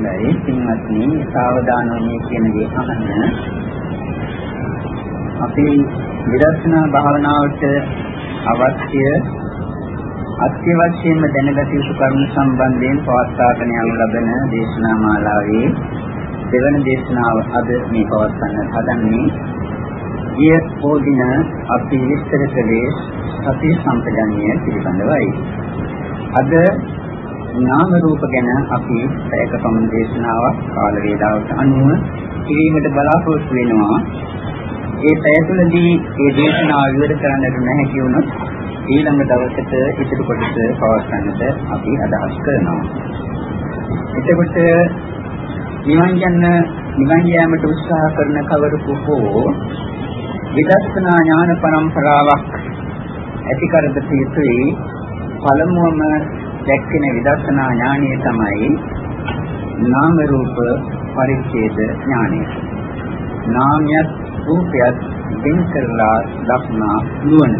හොඳයි පින්වත්නි සාවධානව කියන දේ අහන්න අපි විදර්ශනා භාවනාවට අවශ්‍ය අත්‍යවශ්‍යම දැනගත යුතු කරුණු සම්බන්ධයෙන් පවත්වාගෙන යනු ලබන දේශනා මාලාවේ දෙවන දේශනාව අද මේ පවත්වන්න හදන්නේ ඊය පොදින අපි විස්තර කළේ සති සම්පජන්‍ය පිළිබඳවයි. අද නාම රූප ගැන අපි පැයක පමණ දේශනාවක් කාල වේලාවට අනුව කිරීමට බලාපොරොත්තු වෙනවා. ඒ පැය තුළදී මේ දේශනාව විවර කරන්නට නැහැ වුණොත් ඊළඟ දවසට ඉදිරි කොටස පවත්වන්නට අපි අදහස් කරනවා. එතකොට නිවන් යන නිවන් යාමට උත්සාහ කරන කවරෙකු හෝ විදර්ශනා ඥාන පරම්පරාවක් ඇති කරගත යුතුයි පළමුවම දැක්කෙන විදර්ශනා ඥානය තමයි නාම රූප පරිච්ඡේද ඥානය. නාමයත් රූපයත් වෙන් කරලා දක්නා නුවණ.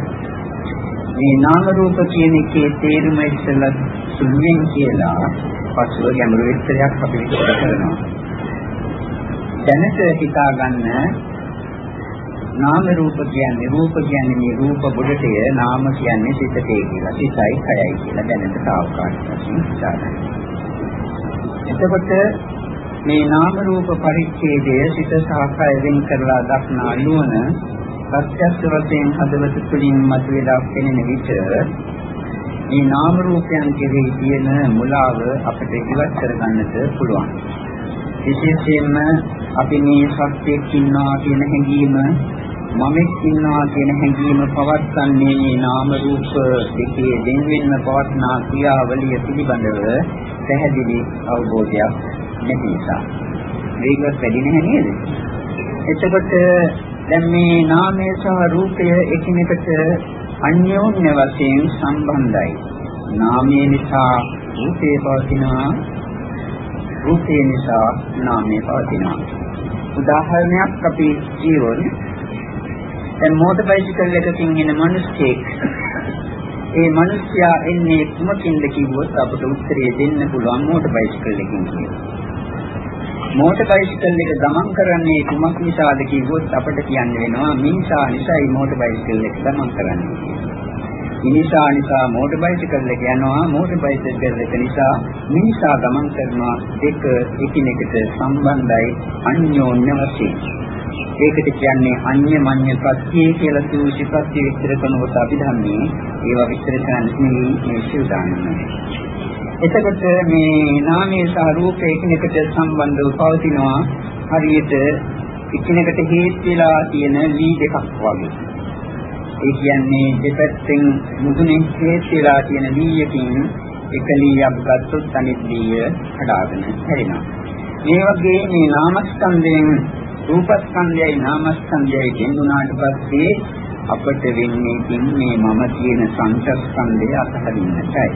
මේ නාම රූප කියන එකේ තේරුම ඉස්සෙල්ලා සුළුෙන් කියලා පසුව ගැඹුරු විස්තරයක් අපි විස්තර කරනවා. දැනට හිතා ගන්න නාම රූප කියන්නේ රූප කියන්නේ මේ රූප බුඩටය නාම කියන්නේ සිතේ කියලා. සිතයි කයයි කියලා දැනට සාවකාශ වශයෙන් හිතාගන්න. එතකොට මේ නාම රූප පරිච්ඡේදය සිත සාකය වෙන් කරලා දක්නා නුවණ ප්‍රත්‍යක්ෂ වශයෙන් හදවත තුළින් මතුවලා පෙනෙන විට මේ නාම රූපයන් කෙරෙහි තියෙන මුලාව අපිට ඉවත් කරගන්නට පුළුවන්. විශේෂයෙන්ම අපි මේ සත්‍යයක් ඉන්නවා කියන හැඟීම මමෙක් ඉන්නවා කියන හැඟීම පවත්න්නේ මේ නාම රූප දෙකේ දෙන්වෙන්න පවත්නා ක්‍රියාවලිය පිළිබඳව පැහැදිලි අවබෝධයක් නැති නිසා. වේගවත් වැඩි නැහැ නේද? එතකොට දැන් මේ නාමය සහ රූපය එකිනෙකට අන්‍යෝන්‍ය වශයෙන් සම්බන්ධයි. නාමය නිසා රූපේ පවතිනවා. රූපය නිසා නාමය පවතිනවා. උදාහරණයක් අපි කියවොත් දැන් මෝටර් බයිසිකල් එකකින් එන මිනිස්සෙක් ඒ මිනිසයා එන්නේ කුමකින්ද කිව්වොත් අපට උත්තරය දෙන්න පුළුවන් මෝටර් බයිසිකල් එකකින් කියලා. මෝටර් බයිසිකල් එක ගමන් කරන්නේ කුමක් නිසාද කිව්වොත් අපිට කියන්න වෙනවා මිනිසා නිසායි මෝටර් බයිසිකල් එක ගමන් කරන්නේ. මිනිසා නිසා මෝටර් බයිසිකල් එක යනවා මෝටර් බයිසිකල් එක නිසා මිනිසා ගමන් කරනවා දෙක එකිනෙකට සම්බන්ධයි අන්‍යෝන්‍ය වශයෙන්. ඒකට කියන්නේ අන්‍ය මඤ්ඤ ප්‍රත්‍ය කියලා සූචි ප්‍රත්‍ය විස්තර කරනකොට අපි දන්නේ ඒවා විස්තර කරන්නේ මේ සූදානම. එතකොට මේ නාමයේ සහ රූපයේ එකිනෙකට සම්බන්ධව පවතිනවා හරියට එකිනෙකට හේත් වෙලා තියෙන ලී දෙකක් වගේ. ඒ කියන්නේ දෙපැත්තෙන් මුදුනේ හේත් වෙලා තියෙන ලීයකින් එක ලීයක් ගත්තොත් අනිත් ලීය කඩාගෙන හැරෙනවා. මේ වගේ මේ නාමස්කන්ධයෙන් රූපස්කන්ධයයි නාමස්කන්ධයයි දෙන්නුනාට පස්සේ අපට වෙන්නේ මේ මම කියන සංසස්කන්ධය අතහරින්නටයි.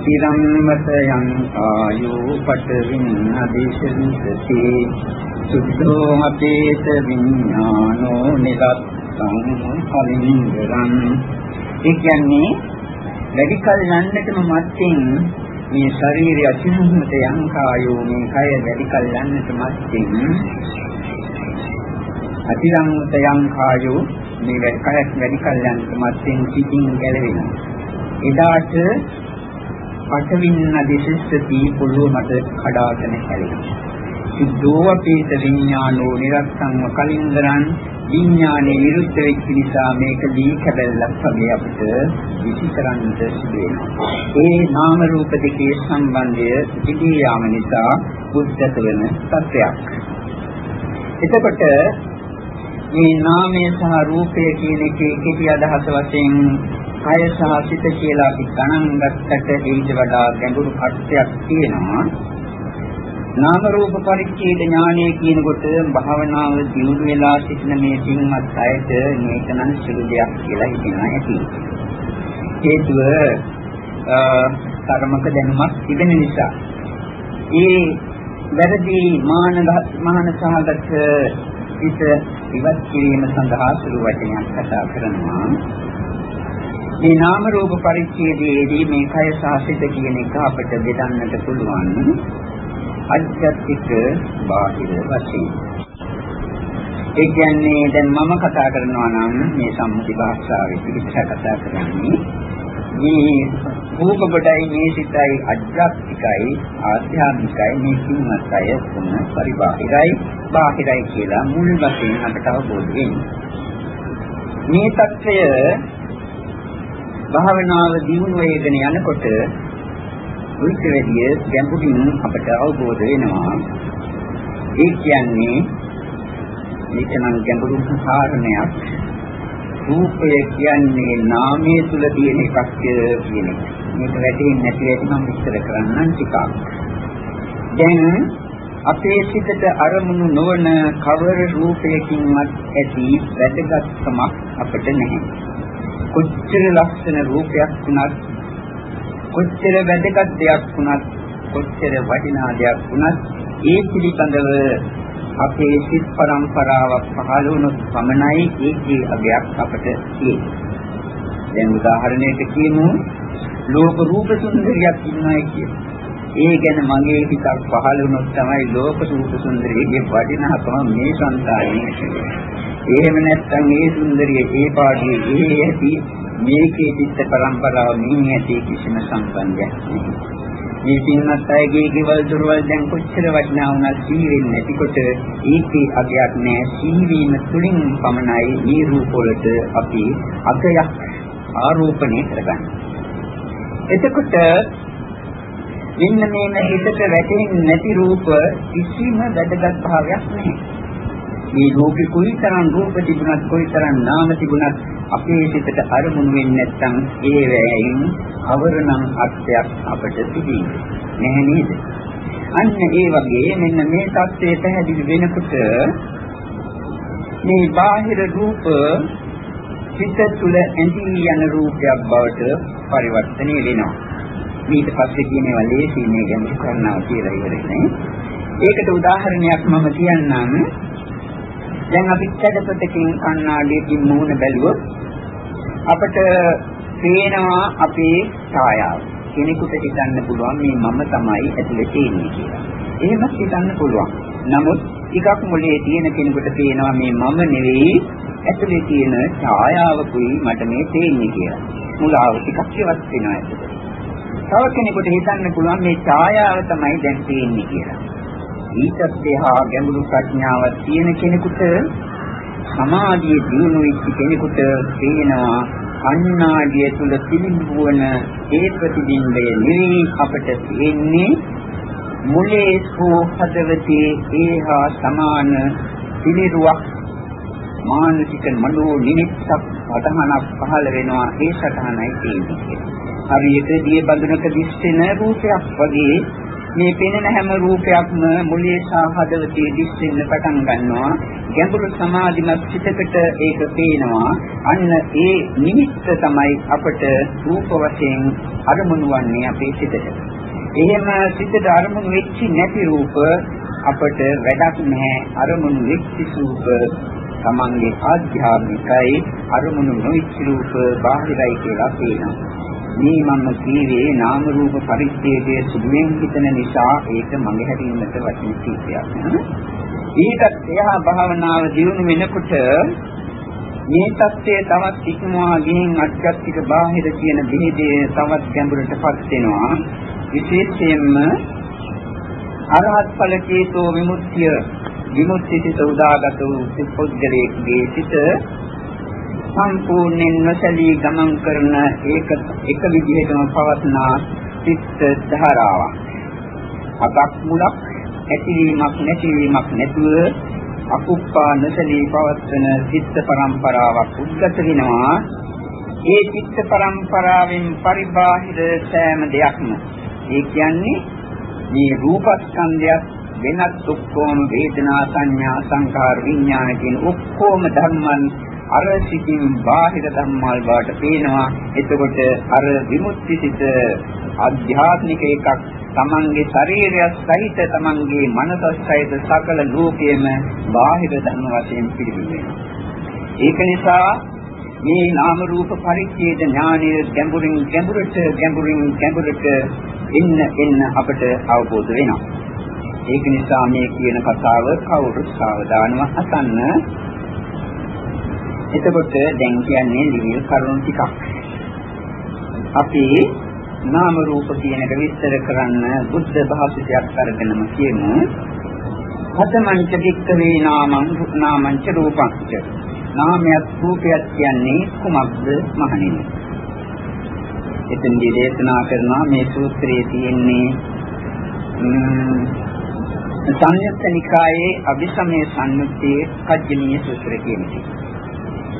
තිරම්මත යං ආයෝ පටවින් අදේශිතති සුද්ධෝ අපේත විඥානෝ නිරත්තං කලින්දරං ඒ කියන්නේ වැඩි කල යන්නටම මත්තෙන් මේ ශරීරය අතිහුමත යං කායෝ මේ කය වැඩි කල යන්නට මත්තෙන් අතිරම්මත යං කායෝ මේ කය වැඩි කල යන්නට මත්තෙන් සිටින් ගැලවෙනවා එදාට පඨවින්න දිශස්සති පොළොව මත කඩාගෙන හැලෙනවා. සිද්ධෝ අපේත විඥානෝ නිරත්තංව කලින්දරන් විඥානේ විරුද්ධ වෙච්ච නිසා මේක දී කැබල්ලක් වගේ අපිට විචිකරන්නට සිදු වෙනවා. ඒ නාම රූප දෙකේ සම්බන්ධය ඉදී යාම නිසා බුද්ධත වෙන සත්‍යයක්. එතකොට මේ නාමය සහ රූපය කියන එකේ කෙටි අදහස වශයෙන් කය සහ සිත කියලා අපි ගණන් ගත්තට ඊට වඩා ගැඹුරු අර්ථයක් තියෙනවා. නාම රූප පරිච්ඡේද ඥානය කියනකොට භාවනාව දියුණු වෙලා සිටින මේ සිංහත් අයට මේකනම් සුළු දෙයක් කියලා හිතනවා ඇති. හේතුව කර්මක දැනුමක් තිබෙන නිසා. ඒ වැරදි මාන මහාන සහගත හිත ඉවත් කිරීම සඳහා සුළු වචනයක් කතා කරනවා. මේ නාම රූප පරිච්ඡේදයේදී මේ කය සාසිත කියන එක අපිට බෙදන්නට පුළුවන්. අධ්‍යාත්මික බාහිර වශයෙන්. ඒ කියන්නේ දැන් මම කතා කරනවා නම් මේ සම්මුති භාෂාවේ පිළිපිට කතා කරන්නේ මේ රූප කොටයි මේ සිතයි අධ්‍යාත්මිකයි ආධ්‍යාත්මිකයි මේ කින්නත් අය තුන පරිබාහිරයි බාහිරයි කියලා මුල් වශයෙන් අපට අවබෝධ වෙන්නේ. මේ தත්ත්වය භාවනාව දියුණු වේගෙන යනකොට උන්ට වැඩිය ගැඹුරින් අපට අවබෝධ වෙනවා ඒ කියන්නේ මේකනම් ගැඹුරු කාරණයක් රූපය කියන්නේ නාමයේ තුල තියෙන එකක් කියන එක. මේක වැටෙන්නේ නැති වෙයි මම විස්තර කරන්නම් ටිකක්. දැන් අපේ සිතට අරමුණු නොවන කවර රූපයකින්වත් ඇති වැදගත්කමක් අපිට නැහැ. කොච්චර ලස්සන රූපයක් වුණත් කොච්චර වැදගත් දෙයක් වුණත් කොච්චර වටිනා දෙයක් වුණත් ඒ පිළිබඳව අපේ සිත් પરම්පරාවක් පහළ වුණොත් පමණයි ඒකේ අගයක් අපට තියෙන්නේ. දැන් උදාහරණයකට කියමු ලෝක රූප සුන්දරියක් ඉන්නයි කියමු. ඒ ගැන මගේ හිතක් පහළ වුණොත් තමයි ලෝක රූප සුන්දරියගේ වටිනාකම මේ සංසාරයේ. එහෙම නැත්නම් ඒ සුන්දරිය ඒ පාඩියේ ඒ ඇති මේකේ චිත්ත પરම්පරාව මින් ඇති කිසිම සම්බන්ධයක් නැහැ. මේ පින්වත් අයගේ ගෙවල් දොරවල් දැන් කොච්චර වටිනා වුණත් සීවෙන්නේ නැතිකොට ඒකේ අගයක් නැහැ. සීවීම තුලින් පමණයි මේ රූප වලට අපි අගයක් ආරෝපණය කරගන්නේ. එතකොට මෙන්න මේ හිතට වැටෙන්නේ නැති රූප කිසිම වැදගත් භාවයක් නැහැ. මේ ලෝකෙ කොයිතරම් රූප තිබුණත් කොයිතරම් නාම තිබුණත් අපේ සිතට අරමුණු වෙන්නේ නැත්නම් ඒ වෑයින් අවරණම් අර්ථයක් අපට තිබෙන්නේ නැහැ නේද? අන්න ඒ වගේ මෙන්න මේ தත්ත්වය පැහැදිලි වෙනකොට මේ බාහිර රූප සිත තුළ ඇඳී යන රූපයක් බවට පරිවර්තනය වෙනවා. ඊට පස්සේ කියනවා ලේසි මේ ගැඹුරු කරනවා කියලා ඉවරයි. ඒකට උදාහරණයක් මම කියන්නම්. දැන් අපි කඩපතකින් කණ්ණාඩියකින් මුහුණ බැලුවොත් අපට පේනවා අපේ ඡායාව. කෙනෙකුට හිතන්න පුළුවන් මේ මම තමයි ඇතුලේ තියෙන්නේ කියලා. එහෙම හිතන්න පුළුවන්. නමුත් ටිකක් මොලේ තියෙන කෙනෙකුට පේනවා මේ මම නෙවෙයි ඇතුලේ තියෙන ඡායාවකුයි මට මේ තේන්නේ කියලා. මුලාව ටිකක් ඉවත් වෙනවා ඇතුලේ. තව කෙනෙකුට හිතන්න පුළුවන් මේ ඡායාව තමයි දැන් තියෙන්නේ කියලා. ඊටත් එහා ගැඹුරු ප්‍රඥාවක් තියෙන කෙනෙකුට සමාධිය දිනු වෙච්ච කෙනෙකුට පේනවා කන්නාඩිය තුල පිළිඹුවන ඒ ප්‍රතිබිම්බය නෙවෙයි අපට තියෙන්නේ මුලේ හෝ හදවතේ ඒහා සමාන පිළිරුවක් මානසික මනෝ නිමිත්තක් සතහනක් පහළ වෙනවා ඒ සතහනයි තියෙන්නේ. හරියට දිය බඳුනක දිස්සෙන රූපයක් වගේ මේ පෙනෙන හැම රූපයක්ම මුලේ සහ හදවතේ දිස්සෙන්න පටන් ගන්නවා. ගැඹුරු සමාධිමත් චිතකට ඒක පේනවා. අන්න ඒ නිමිත්ත තමයි අපට රූප වශයෙන් අරමුණු වන්නේ අපේ සිතට. එහෙම සිතට අරමුණු වෙච්ච නැති රූප අපට වැඩක් නැහැ. අරමුණු වෙච්ච රූප තමන්ගේ ආධ්‍යාත්මිකයි. අරමුණු නොවිච්ච රූප බාහිරයි කියලා පේනවා. මේ මම කීවේ නාම රූප පරිච්ඡේදයේ සුදුවෙන් හිතන නිසා ඒක මගේ හැටින්නට වටින කීපයක්. ඊටත් එහා භාවනාව දියුණු වෙනකොට මේ தත්ත්වය තවත් ඉක්මවා ගින් අත්‍යත්තික බාහිර කියන බෙහෙදේ තවත් ගැඹුරටපත් වෙනවා. විශේෂයෙන්ම අරහත් ඵල චේතෝ විමුක්තිය විමුක්තියට උදාගත වූ පුද්ගලයේ සිට සම්පූර්ණයෙන් නොසැලී ගමන් කරන ඒක එක විදිහටම පවත්නා චිත්ත ධාරාවක්. අතක් මුලක් ඇතිවීමක් නැතිවීමක් නැතුව අකුප්පා නොසැලී පවත්වන චිත්ත පරම්පරාවක් උද්ගත වෙනවා. ඒ චිත්ත පරම්පරාවෙන් පරිබාහිර සෑම දෙයක්ම ඒ කියන්නේ මේ රූපස්කන්ධයත් වෙනත් ඔක්කොම වේදනා සංඥා සංකාර විඥාන කියන ඔක්කොම ධර්මයන් අර සිතින් බාහිර ධම්මල් බවට පේනවා එතකොට අර විමුක්ති සිත ආධ්‍යාත්මික එකක් තමන්ගේ ශරීරය සහිත තමන්ගේ මනස සහිත සකල ලෝකයේම බාහිර ධර්ම වශයෙන් පිළිබිඹෙනවා ඒක නිසා මේ නාම රූප පරිච්ඡේද ඥානය ගැඹුරින් ගැඹුරට ගැඹුරින් ගැඹුරට එන්න එන්න අපට අවබෝධ වෙනවා ඒක නිසා මේ කියන කතාව කවුරුත් සාවධානව අසන්න. එතකොට දැන් කියන්නේ ලිහිල් කරුණු ටිකක්. අපි නාම රූප කියන එක විස්තර කරන්න බුද්ධ භාෂිතයක් අරගෙනම කියමු. හතමංච වික්කවේ නාමං නාමංච රූපංච. නාමයක් රූපයක් කියන්නේ කුමක්ද මහණෙනි? එතෙන්දී දේශනා කරනවා මේ සූත්‍රයේ තියෙන්නේ සංයුත්ත නිකායේ අභිසමය සංයුත්තේ කජ්ජනීය සූත්‍රය කියන එක.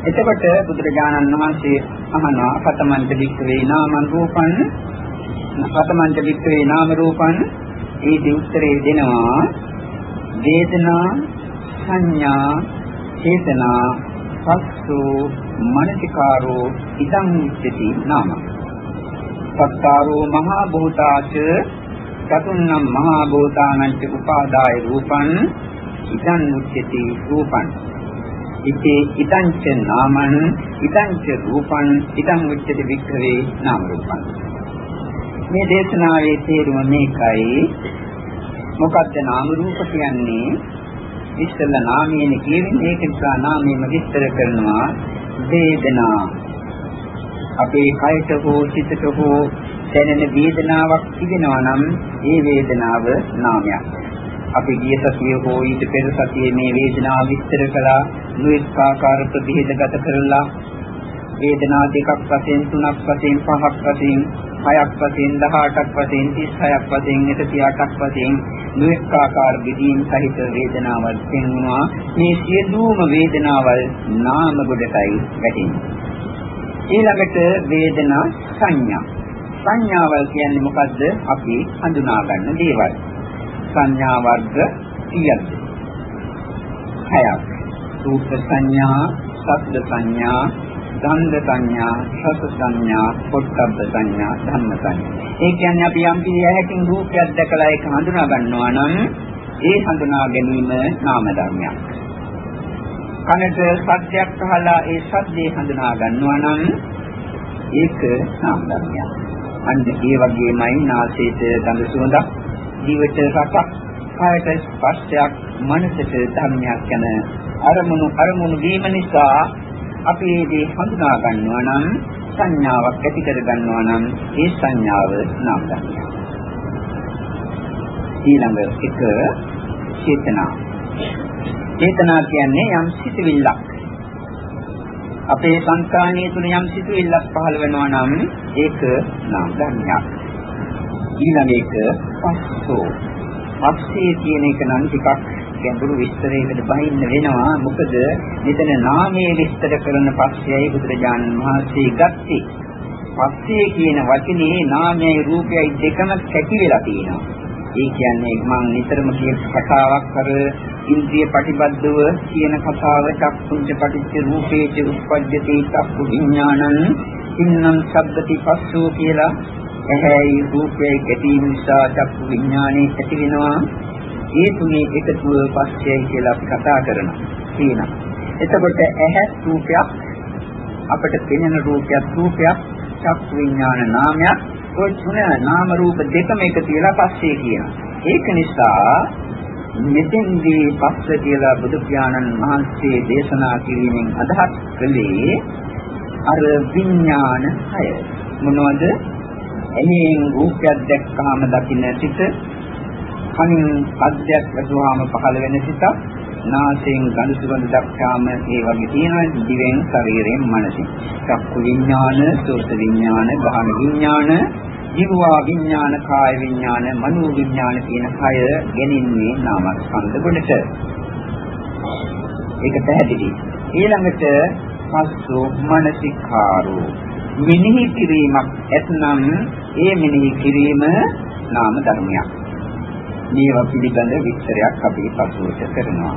එතකොට බුදුරජාණන් වහන්සේ අහනවා කතමන්ත වික්‍රේ නාමං රූපං කතමන්ත වික්‍රේ නාම රූපං. ඒ දෙඋත්තරේ දෙනවා වේදනා සංඥා චේතනා පස්සු මනසිකාරෝ ඉදං උච්චති නාම. සත්තාරෝ මහා භූතාච චතුන්නම් මහා භූතානං උපාදාය රූපං ඉදං උච්චති රූපං. ඉතේ ඉදංච නාමං ඉදංච රූපං ඉදං උච්චති වික්ඛවේ නාම රූපං. මේ දේශනාවේ තේරුම මේකයි. මොකද්ද නාම රූප කියන්නේ? ඉස්සෙල්ලා නාමයෙන් කියන්නේ ඒක නිසා නාමයෙන් විස්තර කරනවා. වේදනා. අපේ කයට හෝ සිතට හෝ දැනෙන වේදනාවක් තිබෙනවා නම් ඒ වේදනාව නාමයක්. අපි ගිය සතියේ හෝ ඊට පෙර සතියේ මේ වේදනාව විස්තර කළා නොඑක ආකාර ප්‍රභේදගත කරලා වේදනා දෙකක් වශයෙන් තුනක් වශයෙන් පහක් වශයෙන් හයක් වශයෙන් 18ක් වශයෙන් 36ක් වශයෙන් 108ක් වශයෙන් නොඑක ආකාර විදීන් සහිත වේදනාවල් පෙන්වනවා මේ සියලුම වේදනාවල් නාම කොටයි වැටෙන්නේ. ඊළඟට වේදනා සංඥා. සංඥාවල් කියන්නේ මොකද්ද? අපි හඳුනා ගන්න දේවල්. සංඥා වර්ග 30ක් හයක් රූප සංඥා ශබ්ද සංඥා ගන්ධ සංඥා, රස සංඥා, පොට්ටබ්බ සංඥා, ධම්ම සංඥා. ඒ කියන්නේ අපි යම් පිළියකින් රූපයක් දැකලා ඒක හඳුනා ගන්නවා නම් ඒ හඳුනා ගැනීම නාම ධර්මයක්. කනට සත්‍යයක් අහලා ඒ සද්දේ හඳුනා ගන්නවා නම් ඒක නාම ධර්මයක්. අන්න ඒ වගේමයි නාසයට ගඳ සුවඳක්, දිවට රසක්, කායට ස්පර්ශයක්, මනසට ධර්මයක් යන අරමුණු අරමුණු වීම නිසා අපි මේ හඳුනා ගන්නවා නම් සංඥාවක් ඇති කර ගන්නවා නම් ඒ සංඥාව නාම ධර්මයක්. ඊළඟ එක චේතනා. චේතනා කියන්නේ යම් සිතුවිල්ලක්. අපේ සංස්කාරණිය තුල යම් සිතුවිල්ලක් පහළ වෙනවා නම් ඒක නාම ධර්මයක්. ඊළඟ එක පස්සෝ. පස්සේ කියන එක නම් ටිකක් ගැඹුරු විස්තරයකට බහින්න වෙනවා. මොකද මෙතන නාමයේ විස්තර කරන පස්සෙයි බුදුරජාණන් වහන්සේ ගත්තේ. පස්සේ කියන වචනේ නාමයයි රූපයයි දෙකම කැටි වෙලා තියෙනවා. ඒ කියන්නේ මම නිතරම කියන කතාවක් කර ඉන්ද්‍රිය ප්‍රතිබද්ධව කියන කතාව චක්කුංච පටිච්ච රූපේච උප්පජ්ජති චක්කු විඥානං ඉන්නම් සබ්බති පස්සෝ කියලා ඇහැයි රූපයයි ගැටීම නිසා චක්කු විඥානේ ඇති වෙනවා ඒ තුනේ එකතුව පස්සෙයි කියලා අපි කතා කරනවා. කියනවා. එතකොට ඇහැ රූපයක් අපිට පෙනෙන රූපයක් රූපයක් චක්කු විඥාන නාමයක් ඔය තුන නාම රූප දෙකම එක තියලා පස්සේ කියනවා. ඒක නිසා මෙතෙන්දී පස්ස කියලා බුදු පියාණන් වහන්සේ දේශනා කිරීමෙන් අදහස් කළේ අර විඥාන හය මොනවද? එහින් රූපයක් දැක්කහම දකින්න සිට කනින් අධ්‍යක් වැටුවාම පහළ වෙන සිතක් නාසයෙන් ගඳ සුවඳ දක්වාම ඒ වගේ තියෙනවා. දිවෙන් ශරීරයෙන් මනසින්. චක්කු විඥාන සෝත විඥාන ගාන විඥාන ජීවා විඥාන කාය විඥාන මනෝ විඥාන කියන හය ගෙනින්නේ නාමස්කන්ධ කොටට ඒක පැහැදිලි. ඊළඟට පස්සෝ මනසිකාරෝ. මෙනෙහි කිරීමක් ඇතනම් ඒ මෙනෙහි කිරීම නාම ධර්මයක් මේවා පිළිබඳ විස්තරයක් අපි පසුවට කරනවා.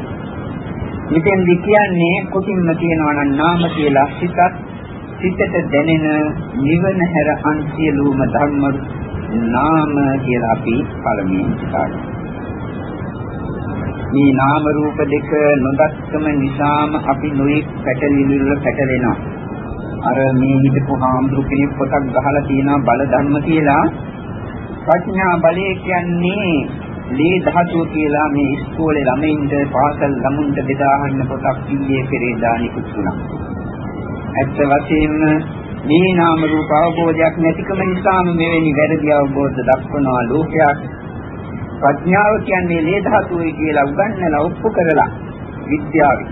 මෙතෙන්දි කියන්නේ කොටින්ම කියනවා නම් නාම කියලා සිතත් සිතට දැනෙන නිවන හැර අන් සියලුම ධර්ම නාම කියලා අපි පළමුවෙන් හිතාගන්නවා. මේ නාම රූප දෙක නොදක්කම නිසාම අපි නොයෙක් පැටලිලි වල පැටලෙනවා. අර මේ හිතපු හාමුදුරු කෙනෙක් පොතක් ගහලා තියෙනවා බල ධර්ම කියලා. ප්‍රඥා බලය කියන්නේ ලේ ධාතුව කියලා මේ ඉස්කෝලේ ළමයින්ට පාසල් ළමුන්ට බෙදා ගන්න පොතක් ඊයේ පෙරේදා නිකුත් වුණා. ඇත්ත වශයෙන්ම මේ නාම රූප අවබෝධයක් නැතිකම නිසාම මෙවැනි වැරදි අවබෝධ දක්වනවා ලෝකයක්. ප්‍රඥාව කියන්නේ ලේ ධාතුවයි කියලා උගන්වලා ඔප්පු කරලා විද්‍යාවයි.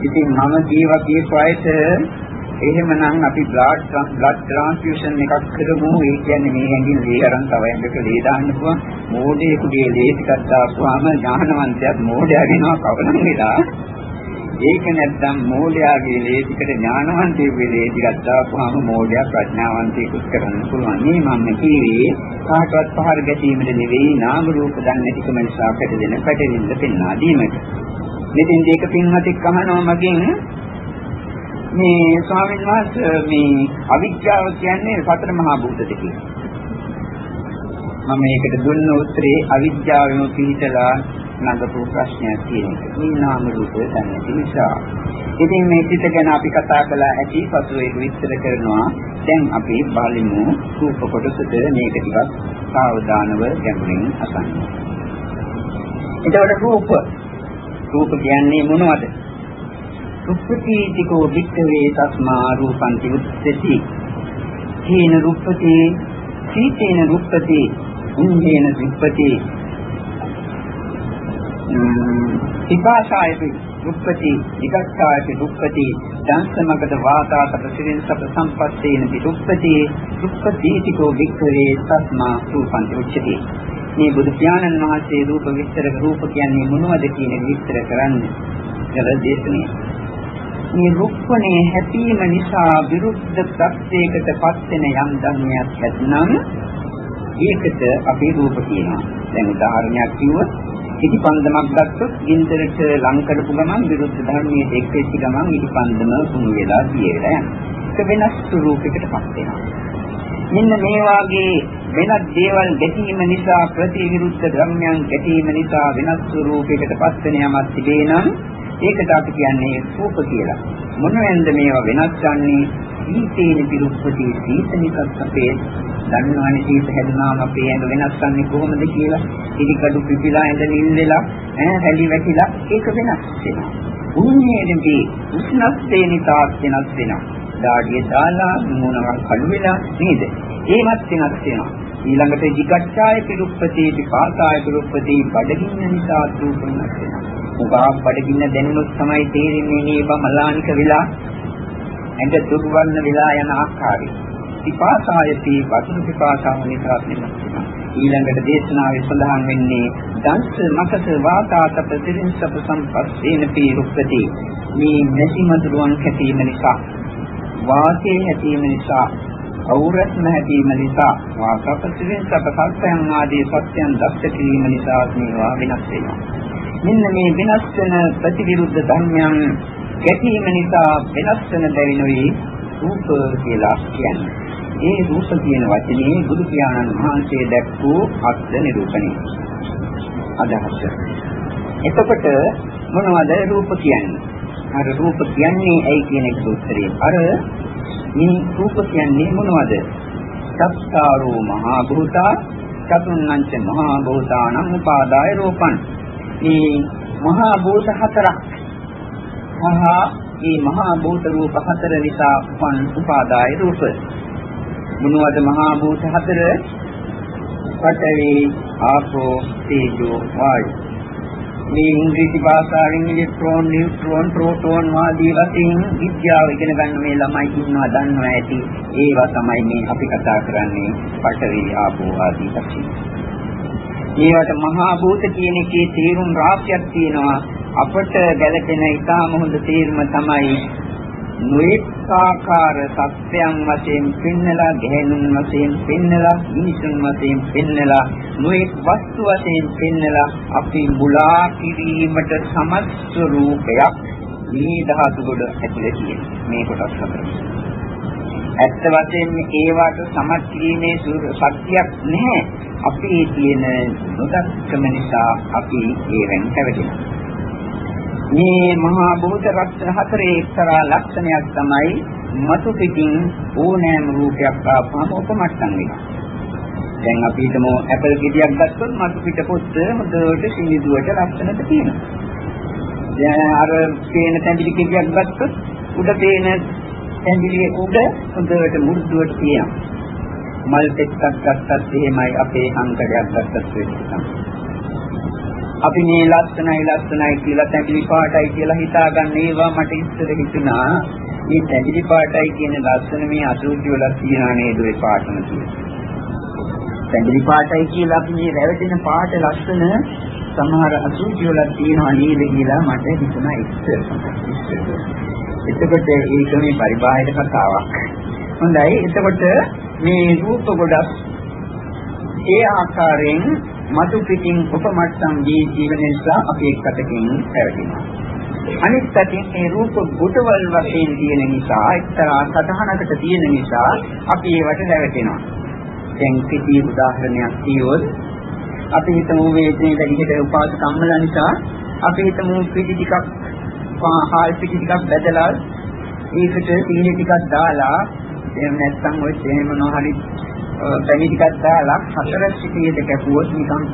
ඉතින් මම ජීවත් කියපු එහෙමනම් අපි බ්ලඩ් බ්ලඩ් ට්‍රාන්ස්ෆියුෂන් එකක් කරමු. ඒ කියන්නේ මේ ඇඟින් ලේ අරන් තව ඇඟක ලේ දාන්න පුළුවන්. මෝඩයෙකුගේ ලේ ටිකක් දාපුවාම ඥානවන්තයාත් මෝඩයා වෙනවා කවනම් වෙලා. ඒක නැත්නම් මෝඩයාගේ ලේ ටිකට ඥානවන්තයෙකුගේ ලේ ටිකක් දාපුවාම මෝඩයා ප්‍රඥාවන්තයෙකුත් කරන්න පුළුවන්. මේ මම කියේ කාටවත් පහර ගැටීමට නෙවෙයි නාම රූප දන්නේ නැතිකම නිසා පැටලෙන පැටලෙන්න පෙන්වා දීමට. මෙතෙන් දෙක පින්වතෙක් අහනවා මගෙන් මේ ස්වාමීන් වහන්සේ මේ අවිද්‍යාව කියන්නේ සතර මහා භූත දෙකේ. මම මේකට දුන්න උත්තරේ අවිද්‍යාවෙම පිළිතලා නඟපු ප්‍රශ්නයක් තියෙන එක. මේ නාම රූප දැනෙති නිසා. ඉතින් මේ චිත ගැන අපි කතා කළා ඇති පසු ඒක විස්තර කරනවා. දැන් අපි බලමු රූප කොටසට මේක ටිකක් සාවධානව ගැඹුරින් අසන්න. එතකොට රූප රූප කියන්නේ මොනවද? උප්පතිතිකෝ වික්ඛවේ තස්මා රූපන්ති උච්චති කීන රූපති සීතේන රූපති උන්දේන රූපති විපාසායති දුක්ඛති විගක්ඛායති දුක්ඛති දංශමගද වාතාතප සිරින් සප සම්පත්තේන දුක්ඛති දුක්ඛදීතිකෝ වික්ඛවේ තස්මා රූපන්ති උච්චති. මේ බුදු පියාණන් වහන්සේ රූප විස්තර රූප කියන්නේ මොනවද කියන විස්තර කරන්නේ. කළ දේශනේ. මේ රුක්මනේ හැපීම නිසා විරුද්ධ ප්‍රත්‍යයකට පත් වෙන යම් ධර්මයක් ඇතනම් ඒකට අපි රූප කියනවා. දැන් උදාහරණයක් කිව්වොත් ඉටිපන්දමක් ගත්තොත් ගින්දරට ලං කරපු ගමන් විරුද්ධ ධර්මයේ එක්කෙච්ච ගමන් ඉටිපන්දම කුණු වෙලා පියලා යනවා. ඒක වෙනස් ස්වරූපයකටපත් වෙනවා. මෙන්න මේ වාගේ වෙනත් දේවල් ගැටීම නිසා ප්‍රතිවිරුද්ධ ධර්මයන් ගැටීම නිසා වෙනස් ස්වරූපයකටපත් වෙන යමක් තිබේ නම් ඒකට අපි කියන්නේ රූප කියලා. මොනවෙන්ද මේවා වෙනස් ගන්නේ? සීතේන පිරුප්පති සීතනිකත් අපේ දන්නවනේ සීත හැදුනාම අපේ ඇඟ වෙනස් ගන්නේ කොහොමද කියලා. ඉදිකඩු පිපිලා ඇඳ නිල් වෙලා ඈ හැලි වැටිලා ඒක වෙනස් වෙනවා. උන්නේදී උෂ්ණත්වයේ නිතාක් වෙනස් වෙනවා. දාඩිය දාලා මොනවා කළු වෙලා නේද? ඒවත් වෙනස් වෙනවා. ඊළඟට jigacchāya piruppati vipatāya piruppati බඩගින්න නිසා රූපණක් වෙනවා. උගාක් බඩගින්න දැනුනොත් තමයි තේරෙන්නේ මේ බමලානික වෙලා ඇඟ දුර්වර්ණ වෙලා යන ආකාරය. විපාසායති වතුරු විපාසාව නිසා වෙනවා. ඊළඟට දේශනාවේ සඳහන් වෙන්නේ දංශ මකස වාතාතප සිරින්සප සම්පස්සේන පිරුප්පති මේ නැති මදුරුවන් කැපීම නිසා වාතයේ හැපීම නිසා අවුරත්ම හැදීම නිසා වාසපසිරින් සපසත්යන් ආදී සත්‍යයන් දක්ෂ කිරීම නිසා මේවා වෙනස් වෙනවා. මෙන්න මේ වෙනස් වෙන ප්‍රතිවිරුද්ධ ධර්මයන් ගැටීම නිසා වෙනස් වෙන බැවිනුයි රූප කියලා කියන්නේ. ඒ රූප කියන වචනේ බුදු පියාණන් වහන්සේ දැක්වූ අර්ථ නිරූපණය. අදහස. එතකොට මොනවද රූප කියන්නේ? අර රූප කියන්නේ ඇයි කියන එක උත්තරේ. අර මේ රූප කියන්නේ මොනවද? සත්තාරෝ මහා භූතා චතුන්නංච මහා භූතානං උපාදාය රූපං. මේ මහා භූත හතරක්. සහ මේ මහා භූත රූප හතර නිසා උපන් උපාදාය රූප. මොනවද මහා භූත හතර? පඨවි, ආපෝ, තේජෝ, වායු. මේ ඉංග්‍රීසි භාෂාවෙන් ඉලෙක්ට්‍රෝන, නියුට්‍රෝන, ප්‍රෝටෝන ආදී වශයෙන් විද්‍යාව ඉගෙන ගන්න මේ ළමයි ඉන්නවා දන්නවා ඇති. ඒවා තමයි මේ අපි කතා කරන්නේ පඨවි ආපෝ ආදී වශයෙන්. ඒවට මහා භූත කියන එකේ තේරුම් රාශියක් තියෙනවා. අපට ගැළපෙන ඉතාම හොඳ තේරුම තමයි නොඑකාකාර සත්‍යයන් වශයෙන් පෙන්නලා ගැහැණුන් වශයෙන් පෙන්නලා මිනිසුන් වශයෙන් පෙන්නලා නොඑක් වස්තු වශයෙන් පෙන්නලා අපි මුලා කිරීමට සමස්ත රූපයක් මේ ධාතු කොට ඇතුලේ තියෙන මේ කොටස් හතර. ඇත්ත වශයෙන්ම ඒවට සමත් කිරීමේ ශක්තියක් නැහැ. අපේ තියෙන නොදක්කම නිසා අපි ඒවෙන් පැවැදෙනවා. මේ මහා භූත රත්න හතරේ එක්තරා ලක්ෂණයක් තමයි මතු පිටින් ඕනෑම රූපයක් ආපහම උපමට්ටම් වෙනවා. දැන් අපි හිතමු ඇපල් ගෙඩියක් ගත්තොත් මතු පිට පොත්ත හොඳට සිනිදුවට ලස්සනට තියෙනවා. දැන් අර පේන තැඹිලි ගෙඩියක් ගත්තොත් උඩ පේන තැඹිලි උඩ හොඳට මු르දුවට තියෙනවා. මල් පෙත්තක් ගත්තත් එහෙමයි අපේ හංකඩයක් ගත්තත් වෙන්නේ. අපි මේ ලස්සනයි ලස්සනයි කියලා තැඹිලි පාටයි කියලා හිතාගන්න ඒවා මට ඉස්සර හිතුණා මේ තැඹිලි පාටයි කියන ලස්සන මේ අසුචි වල තියනා නේද ඒ පාටම කියන්නේ. පැහැදිලි පාටයි කියලා අපි මේ රැවටෙන පාට ලස්සන සමහර අසුචි වල තියෙනවා නේද කියලා මට හිතුණා ඉස්සර. එතකොට ඒක මේ පරිබාහිර කතාවක්. හොඳයි. එතකොට මේ රූප ගොඩක් ඒ ආකාරයෙන් මතු පිටින් උපමට්ටම් දී ජීවන නිසා අපි එක්කටකින් පැවතිනවා. අනිත් පැත්තෙන් මේ රූප ගොඩවල් වශයෙන් තියෙන නිසා එක්තරා සතහනකට තියෙන නිසා අපි ඒවට රැවටෙනවා. දැන් කිසි උදාහරණයක් කියවොත් අපි හිතමු වේදනේ වැඩිහිට උපාද සම්මල නිසා අපි හිතමු පිටි ටිකක් හාල් පිටි ටිකක් බෙදලා ඒකට සීනි ටිකක් දාලා එහෙම නැත්නම් ඔය තේ මොනවා හරි පැණි ටිකක් දාලා හතර සිටියට කැපුවොත් නිකන්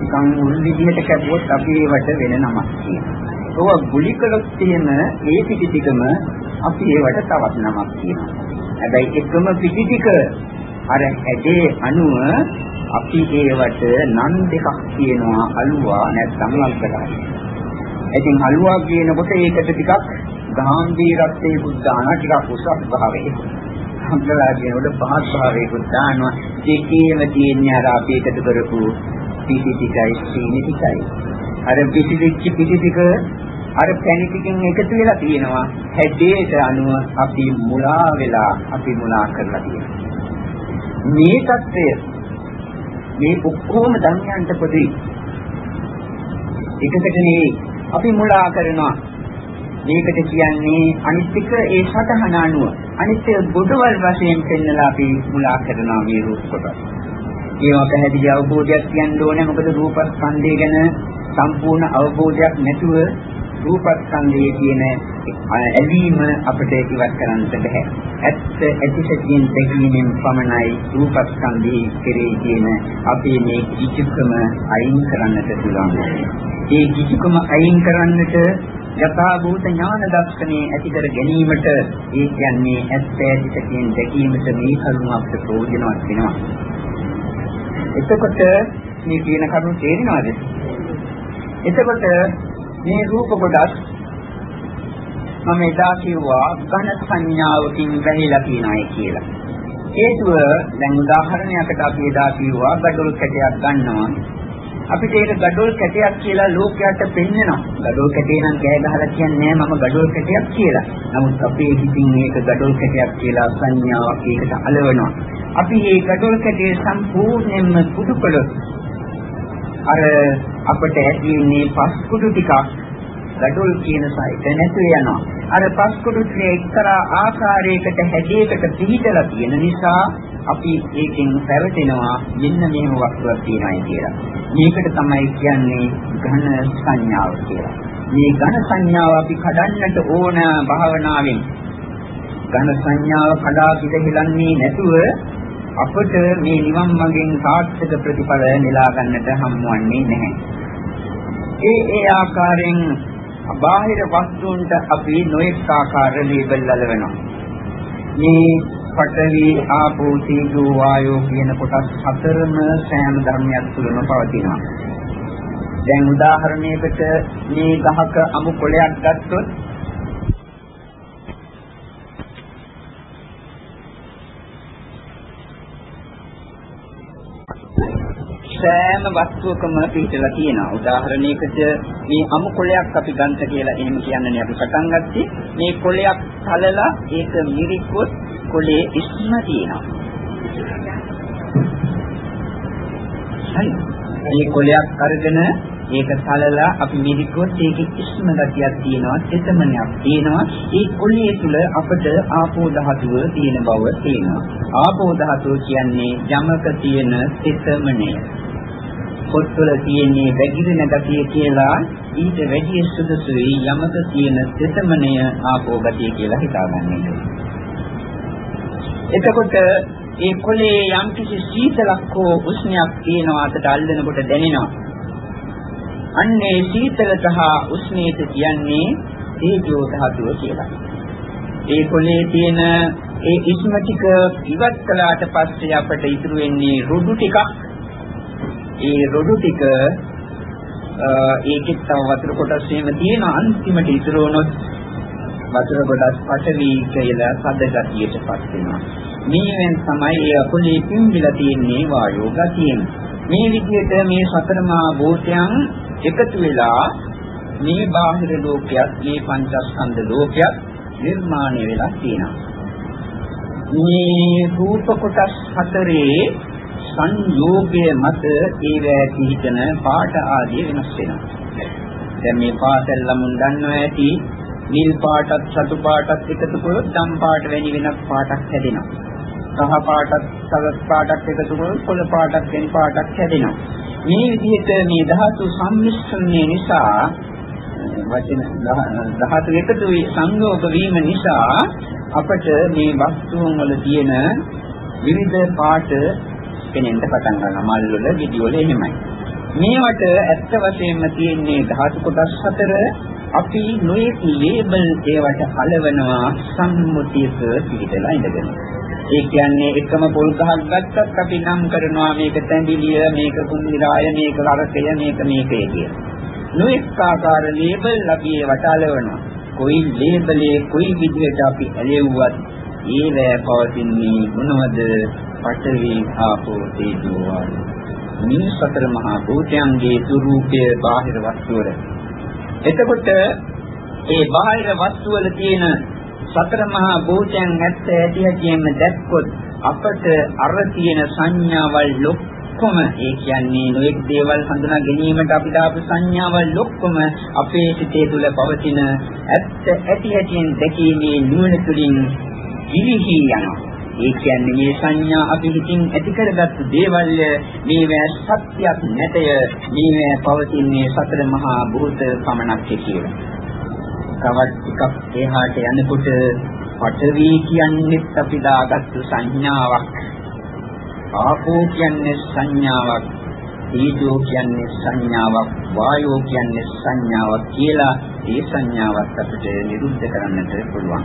නිකන් මුල් විදිහට කැපුවොත් අපි ඒවට වෙන නමක් කියනවා. ඔය ගුලිකලක් තියෙන ඒ පිටි ටිකම අපි ඒවට තවත් නමක් කියනවා. හැබැයි එකම පිටි ටික අර ඇදේ අණුව අපි ඒවට නම් දෙකක් කියනවා අලුවා නැත්නම් ලංකඩායි. ඉතින් අලුවා කියනකොට ඒකට ටිකක් ගාම්භීරත්වයේ බුද්ධාන ටිකක් උසස් භාවයේ. ලංකඩා කියනකොට පහත් භාවයේ දානවා. ඒකේම තියෙන්නේ අර අපි එකතු කරපු පිටි ටිකයි සීනි ටිකයි. අර පිටි ටික පිටි ටික අර පැණි ටිකෙන් එකතු වෙලා තියෙනවා. හැඩයට අනුව අපි මුලා වෙලා අපි මුලා කරලා තියෙනවා. මේ தත්ත්වය මේ ඔක්කොම ධර්මයන්ට පොදුයි. එකකට නෙවෙයි අපි මුලා කරනවා. මේකට කියන්නේ අනිත්‍යක ඒ සතහන අනුව අනිත්‍ය බොඩවල් වශයෙන් පෙන්නලා අපි මුලා කරනවා මේ රූප කොටස්. ඒවා පැහැදිලි අවබෝධයක් කියන්න ඕනේ මොකද රූපස්කන්ධය ගැන සම්පූර්ණ අවබෝධයක් නැතුව රූපස්කන්ධයේ තියෙන ඇලීම අපිට ඉවත් කරන්නට බෑ. ඇත්ත ඇතිසැටියෙන් දැකීමෙන් පමණයි රූපස්කන්ධයේ කෙරෙහි තියෙන අපේ මේ කිචුකම අයින් කරන්නට පුළුවන්. ඒ කිචුකම අයින් කරන්නට යථා භූත ඥාන දර්ශනේ ඇති කර ගැනීමට ඒ කියන්නේ ඇත්ත ඇතිසැටියෙන් දැකීමට මේ කරුණ අපිට ප්‍රයෝජනවත් වෙනවා. එතකොට මේ කියන කරුණ තේරෙනවද? එතකොට මේ රූප කොටස් මම එදා කිව්වා ඝන සංඥාවකින් වැහිලා තියෙනයි කියලා. හේතුව දැන් උදාහරණයකට අපි එදා කිව්වා gadol කැටයක් ගන්නවා. අපිට ඒක gadol කැටයක් කියලා ලෝකයට පෙන්වනවා. gadol කැටේ නම් කෑ ගහලා කියන්නේ මම gadol කැටයක් කියලා. නමුත් අපේ හිතින් මේක gadol කැටයක් කියලා සංඥාවක් ඒකට අලවනවා. අපි මේ gadol කැටේ සම්පූර්ණයෙන්ම කුඩු කළොත් අර අපට ඇති වෙන්නේ පස්කුඩු ටිකක් gadol කියන සයිට නැතු වෙනවා. අර පස්කුඩු ටික එක්තරා ආකාරයකට හැඩයකට පිහිටලා තියෙන නිසා අපි ඒකෙන් පැවතෙනවා මෙන්න මේව වස්තුවක් තියෙනයි කියලා. මේකට තමයි කියන්නේ ඝන සංඥාව කියලා. මේ ඝන සංඥාව අපි කඩන්නට ඕන භාවනාවෙන්. ඝන සංඥාව කඩා පිළිහෙලන්නේ නැතුව අපට මේ නිවන් මාර්ගයෙන් සාර්ථක ප්‍රතිඵල නෙලා ගන්නට හම්බවන්නේ නැහැ. ඒ ඒ ආකාරයෙන් බාහිර වස්තුන්ට අපි නොඑක ආකාර ලේබල් අලවනවා. මේ පඨවි ආපෝ තේජෝ වායෝ කියන කොටස් හතරම සෑම ධර්මයක් තුළම පවතිනවා. දැන් උදාහරණයකට මේ ගහක අමු කොළයක් ගත්තොත් සෑම වස්තුවකම පිටලා තියෙනවා. උදාහරණයකට මේ අමු කොළයක් අපි ගන්න කියලා එහෙම කියන්නේ අපි පටන් ගත්තේ මේ කොළයක් තලලා ඒක මිරිකුවොත් කොළේ ඉස්ම තියෙනවා. හරි. මේ කොළයක් අරගෙන ඒක තලලා අපි මිරිකුවොත් ඒකේ ඉස්ම ගතියක් තියෙනවා, තෙතමනයක් තියෙනවා. ඒ කොළේ තුල අපට ආපෝ ධාතුව තියෙන බව තියෙනවා. ආපෝ ධාතුව කියන්නේ යමක තියෙන තෙතමනය. පොත්වල තියෙන්නේ වැగిරෙන ගතිය කියලා ඊට වැඩි සුදුසුයි යමක තියෙන තෙතමනය ආපෝ ගතිය කියලා හිතාගන්න එතකොට ඒ කොලේ යම්කිසි සීතලක් හෝ උෂ්ණයක් තියෙනවාට අල්ලනකොට දැනෙනවා. අන්නේ සීතල සහ උෂ්ණයට කියන්නේ තේජෝ ධාතුව කියලා. ඒ කොලේ තියෙන ඒ ඉස්ම ටික ඉවත් කළාට පස්සේ අපට ඉතුරු වෙන්නේ රොඩු ටිකක්. ඒ රොඩු ටික ඒකෙත් තව වතුර කොටස් එහෙම තියෙන අන්තිමට ඉතුරු වුණොත් වතුර කොටස් පටවි කියලා සදගතියටපත් වෙනවා. මේවෙන් තමයි ඒ අකුලේ පිම්බිලා තියෙන්නේ වායෝ ගතියෙන්. මේ විදිහට මේ සතරමා භූතයන් එකතු වෙලා මේ බාහිර ලෝකයක් මේ පංචස්කන්ධ ලෝකයක් නිර්මාණය වෙලා තියෙනවා. මේ රූප කොටස් හතරේ සංයෝගයේ මත ඒවැ පිහිටන පාට ආදී වෙනස් වෙනවා. දැන් මේ පාටල් ලමුන් දන්නවා ඇති නිල් පාටත් සතු පාටත් එකතු කරොත් දම් පාට වැනි වෙනස් පාටක් හැදෙනවා. කහ පාටත් සලස් පාටක් එකතු කරොත් කොළ පාටක් වෙන පාටක් හැදෙනවා. මේ විදිහට මේ ධාතු සම්මිශ්‍රණය නිසා වචන ධාතු එකතු වී සංයෝග වීම නිසා අපට මේ වස්තුන් වල තියෙන විවිධ පාට පෙනෙන්න පටන් ගන්නවා. මල් වල ගිඩි වල එහෙමයි. මේවට ඇත්ත වශයෙන්ම තියෙන්නේ ධාතු කොටස් හතර. අපි නොයෙක් ලේබල් ඒවට අලවනවා සම්මුතියක පිළිදලා ඉඳගෙන. ඒ කියන්නේ එකම පොල් ගහක් ගත්තත් අපි නම් කරනවා මේක තැඹිලිය මේක කුන්දිරාය මේක කරකය මේක මේකේ කියලා. නොඑක ආකාර ලේබල් අපි ඒවට අලවනවා. කොයි ලේබලේ කොයි විදිහට අපි ඇලෙව්වත් ඒ වේ පවතින්නේ මොනවද? පඨවි ආපෝ තේජෝ වායු. මේ සතර මහා භූතයන්ගේ ස්වરૂපය බාහිර වස්තුවල. එතකොට ඒ බාහිර වස්තුවල තියෙන සතර මහා භූතයන් ඇත්ත ඇති හැටියෙන්ම දැක්කොත් අපට අර තියෙන සංඥාවල් ලොක්කොම ඒ කියන්නේ නොඑක් දේවල් හඳුනා ගැනීමට අපිට ආපු සංඥාවල් ලොක්කොම අපේ සිතේ තුල පවතින ඇත්ත ඇති හැටියෙන් දැකීමේ නුවණ තුළින් ඉලිහි යනවා. ඒ කියන්නේ මේ සංඥා අපි හිතින් ඇති කරගත්තු දේවල් මේවැ සත්‍යයක් නැතය මේවැ පවතින්නේ සතර මහා භූත පමණක් කියලා. තවත් ටිකක් එහාට යනකොට පඨවි කියන්නේ අපි දාගත්තු සංඥාවක්. ආපෝ කියන්නේ සංඥාවක්. තීජෝ කියන්නේ සංඥාවක්. වායෝ කියන්නේ සංඥාවක් කියලා ඒ සංඥාවත් අපිට නිරුද්ධ කරන්නට පුළුවන්.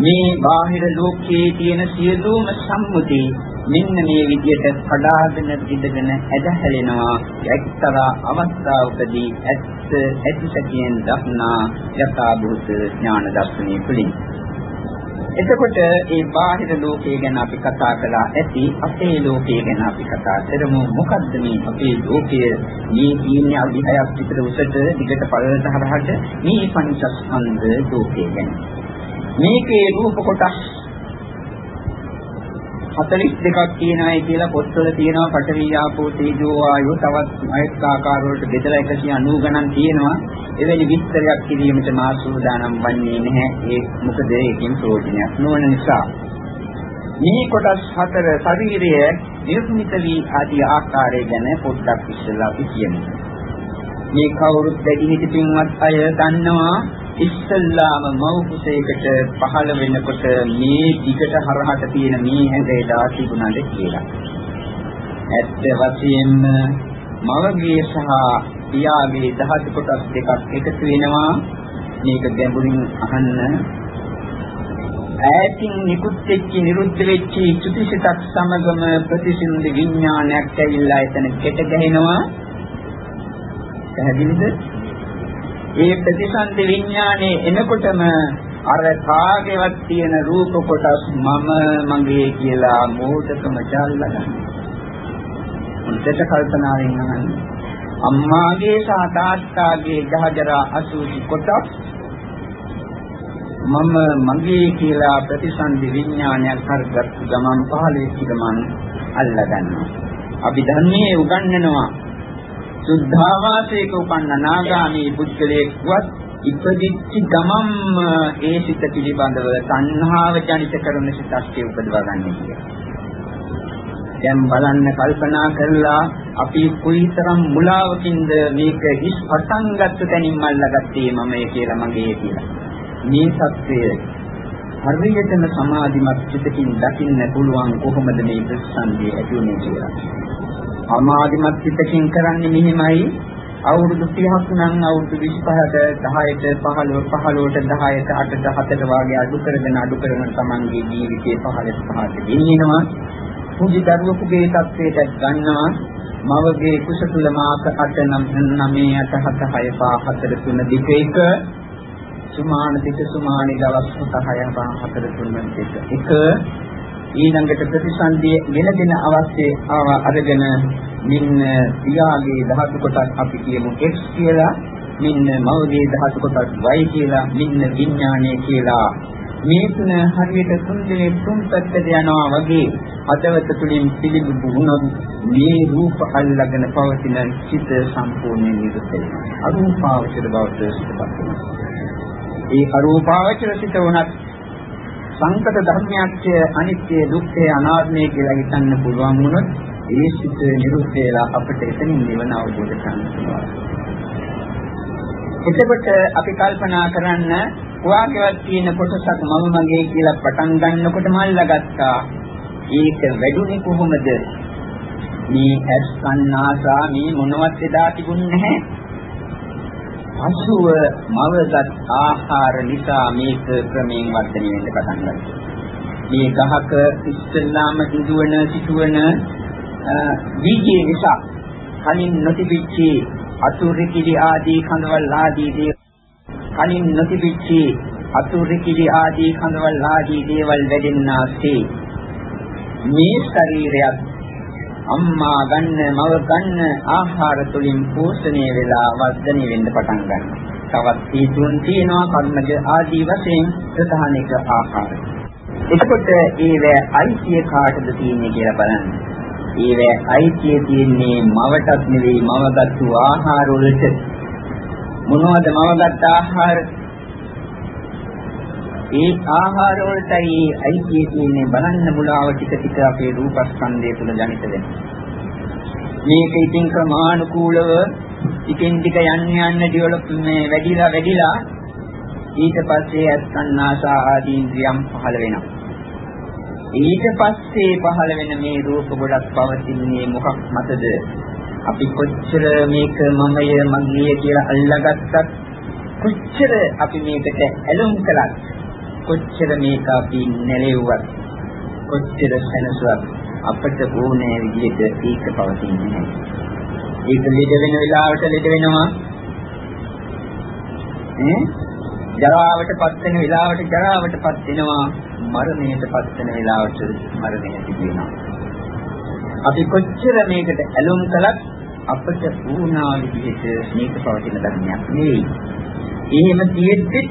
මේ බාහිර ලෝකයේ තියෙන සියලුම සම්මුති මෙන්න මේ විදිහට කඩාගෙන ඉඳගෙන ඇදහැලෙනවා. එක්තරා අවස්ථාවකදී ඇත්ත ඇතිසැටියෙන් දක්නා යථා භූත ඥාන දර්ශනය තුළින්. එතකොට මේ බාහිර ලෝකය ගැන අපි කතා කළා ඇති අපේ ලෝකය ගැන අපි කතා කරමු. මොකද්ද මේ අපේ ලෝකය? මේ කියන්නේ අධිහයක් විතර උසට දිගට පළලට හරහට මේ පංචස්කන්ධ ලෝකය ගැන. මේකේ රූප කොටස් 42ක් තියෙනවායි කියලා පොත්වල තියෙනවා. පඨවි ආපෝ තේජෝ වායෝ තවත් අයෙක් ආකාර වලට බෙදලා 190 ගණන් තියෙනවා. එවැනි විස්තරයක් කිරීමට මා සූදානම් වන්නේ නැහැ. ඒ මොකද ඒකෙන් ප්‍රයෝජනයක් නොවන නිසා. මේ කොටස් හතර ශරීරය නිර්මිත වී ආදී ආකාරය ගැන පොඩ්ඩක් ඉස්සෙල්ලා අපි කියමු. මේ කවුරුත් වැඩි හිටි පින්වත් අය දන්නවා. ඉස්සල්ලාම මව් කුසයකට පහළ වෙනකොට මේ දිගට හරහට තියෙන මේ ඇඟේ දා තිබුණාද කියලා. ඇත්ත වශයෙන්ම මවගේ සහ පියාගේ දහස් කොටස් දෙකක් එකතු වෙනවා. මේක ගැඹුරින් අහන්න. ඈතින් නිකුත් වෙච්ච නිරුද්ධ වෙච්ච චුතිසිතක් සමගම ප්‍රතිසින්ද විඥානයක් ඇවිල්ලා එතන කෙට ගැහෙනවා. පැහැදිලිද? ඒ ප්‍රතිසන්දි විඥානේ එනකොටම අර කාගේවත් තියෙන රූප කොටස් මම මගේ කියලා මෝඩකම ජල්ලා හොඳට කල්පනාවෙන් අහන්න. අම්මාගේ සහ තාත්තාගේ ගහජරා අසුචි කොටස් මම මගේ කියලා ප්‍රතිසන්දි විඥානයක් හරගත් ගමන් පහළේ ගමන් අල්ලා ගන්නවා. අපි ධර්මයේ උගන්වනවා සුද්ධාවාසයක උපන්න නාගාමී පුද්ගලයෙක්වත් ඉපදිච්ච ගමම්ම ඒ සිත පිළිබඳව තණ්හාව ජනිත කරන සිතක් උපදවා ගන්න කියලා. දැන් බලන්න කල්පනා කරලා අපි කොයිතරම් මුලාවකින්ද මේක හිස් පටන් ගත්ත තැනින් අල්ලගත්තේ මම ඒ කියලා මගේ කියලා. මේ සත්‍යය හරියටම සමාධිමත් චිතකින් දකින්න පුළුවන් කොහොමද මේ ප්‍රතිසන්දිය ඇති වෙන්නේ කියලා. සමාධිමත් චිතකින් කරන්නේ මෙහිමයි අවුරුදු 30ක් නම් අවුරුදු 25ට 10ට 15 15ට 10ට 8ට 7ට වාගේ අඩු කරගෙන අඩු කරගෙන තමන්ගේ ජීවිතයේ 15 15ට ගෙනියනවා. පුංචි දරුවෙකුගේ තත්ත්වයට ගන්නවා. මවගේ කුස තුල මාස 8 9 8 7 6 5 4 3 2 1 සුමාන දෙක සුමානි දවස් 6 4 3 දෙක එක ඊළඟට ප්‍රතිසන්දිය වෙනදෙන අවස්ථේ අරගෙන මින් පියාගේ ධාතු කොටස් අපි කියමු x කියලා මින් මවගේ ධාතු කොටස් y කියලා මින් විඥානය කියලා. මේ තුන හරියට තුන්දේ තුන් පැත්තට යනවා වගේ හදවත තුළින් පිළිබිඹු වුණොත් මේ රූප අල්ලගෙන පවතින චිත සම්පූර්ණයෙන් නිරුත් වෙනවා. අරූපාවචර බවට සිතපත් වෙනවා. ඒ අරූපාවචර සිත උනත් සංකත ධර්මයක් අනිත්‍ය දුක්ඛය අනාත්මය කියලා හිතන්න පුළුවන් වුණොත් ඒ සිත නිරුද්ධ වෙලා අපිට එතනින් නිවන අවබෝධ කරගන්න පුළුවන්. එතකොට අපි කල්පනා කරන්න ඔයාගේවත් තියෙන කොටසක් මම මගේ කියලා පටන් ගන්නකොටම අල්ලගත්තා. ඒක වැඩුණේ කොහොමද? මේ ඇස් කන්නාසා මේ මොනවත් එදා තිබුණේ නැහැ. පසුව මවගත් ආහාර නිසා මේක ක්‍රමයෙන් වර්ධනය වෙන්න පටන් ගන්නවා. මේ ගහක ඉස්සෙල්ලාම සිදුවන සිදුවන බීජේ නිසා කලින් නොතිබිච්ච අතුරුකිලි ආදී කඳවල් ආදී දේ කලින් නොතිබිච්ච අතුරුකිලි ආදී කඳවල් ආදී දේවල් වැඩෙන්නාසේ මේ ශරීරයත් අම්මා ගන්න මව ගන්න ආහාර තුලින් පෝෂණය වෙලා වර්ධනය වෙන්න පටන් ගන්නවා. තවත් හේතුන් තියෙනවා කර්මජ ආදී වශයෙන් ප්‍රධාන එක ආහාර. එතකොට ඒවැ අයිතිය කාටද තියෙන්නේ කියලා බලන්න. ඒවැ අයිතිය තියෙන්නේ මවටත් නෙවෙයි මවගත්තු ආහාර වලට. මොනවද මවගත් ආහාර? ඒ ආහාර වලටයි අයිතිය තියෙන්නේ බලන්න මුලාව ටික ටික අපේ රූපස්කන්ධය තුළ ජනිත වෙනවා. මේක ඉතින් ක්‍රමානුකූලව ටිකෙන් ටික යන්න යන්න ඩෙවලොප් මේ වැඩිලා වැඩිලා ඊට පස්සේ අත්කන්නාසා ආදී ඉන්ද්‍රියම් පහළ වෙනවා. ඊට පස්සේ පහළ වෙන මේ රූප ගොඩක් පවතින්නේ මොකක් මතද? අපි කොච්චර මේක මමය මගේ කියලා අල්ලාගත්තත් කොච්චර අපි මේකට ඇලුම් කළත් කොච්චර මේක අපි නැලෙව්වත් කොච්චර සැනසුවත් අපට ඕනෑ විදිහට ඒක පවතින්නේ නැහැ. ඒක ලෙඩ වෙන වෙලාවට ලෙඩ වෙනවා. ඈ ජරාවටපත් වෙන වෙලාවට ජරාවටපත් වෙනවා. මරණයටපත් වෙන වෙලාවට මරණය සිදු අපි කොච්චර මේකට ඇලුම් කළත් අපට වුණා විදිහට මේක පවතින ධර්මයක් නෙවෙයි. එහෙම තියෙද්දි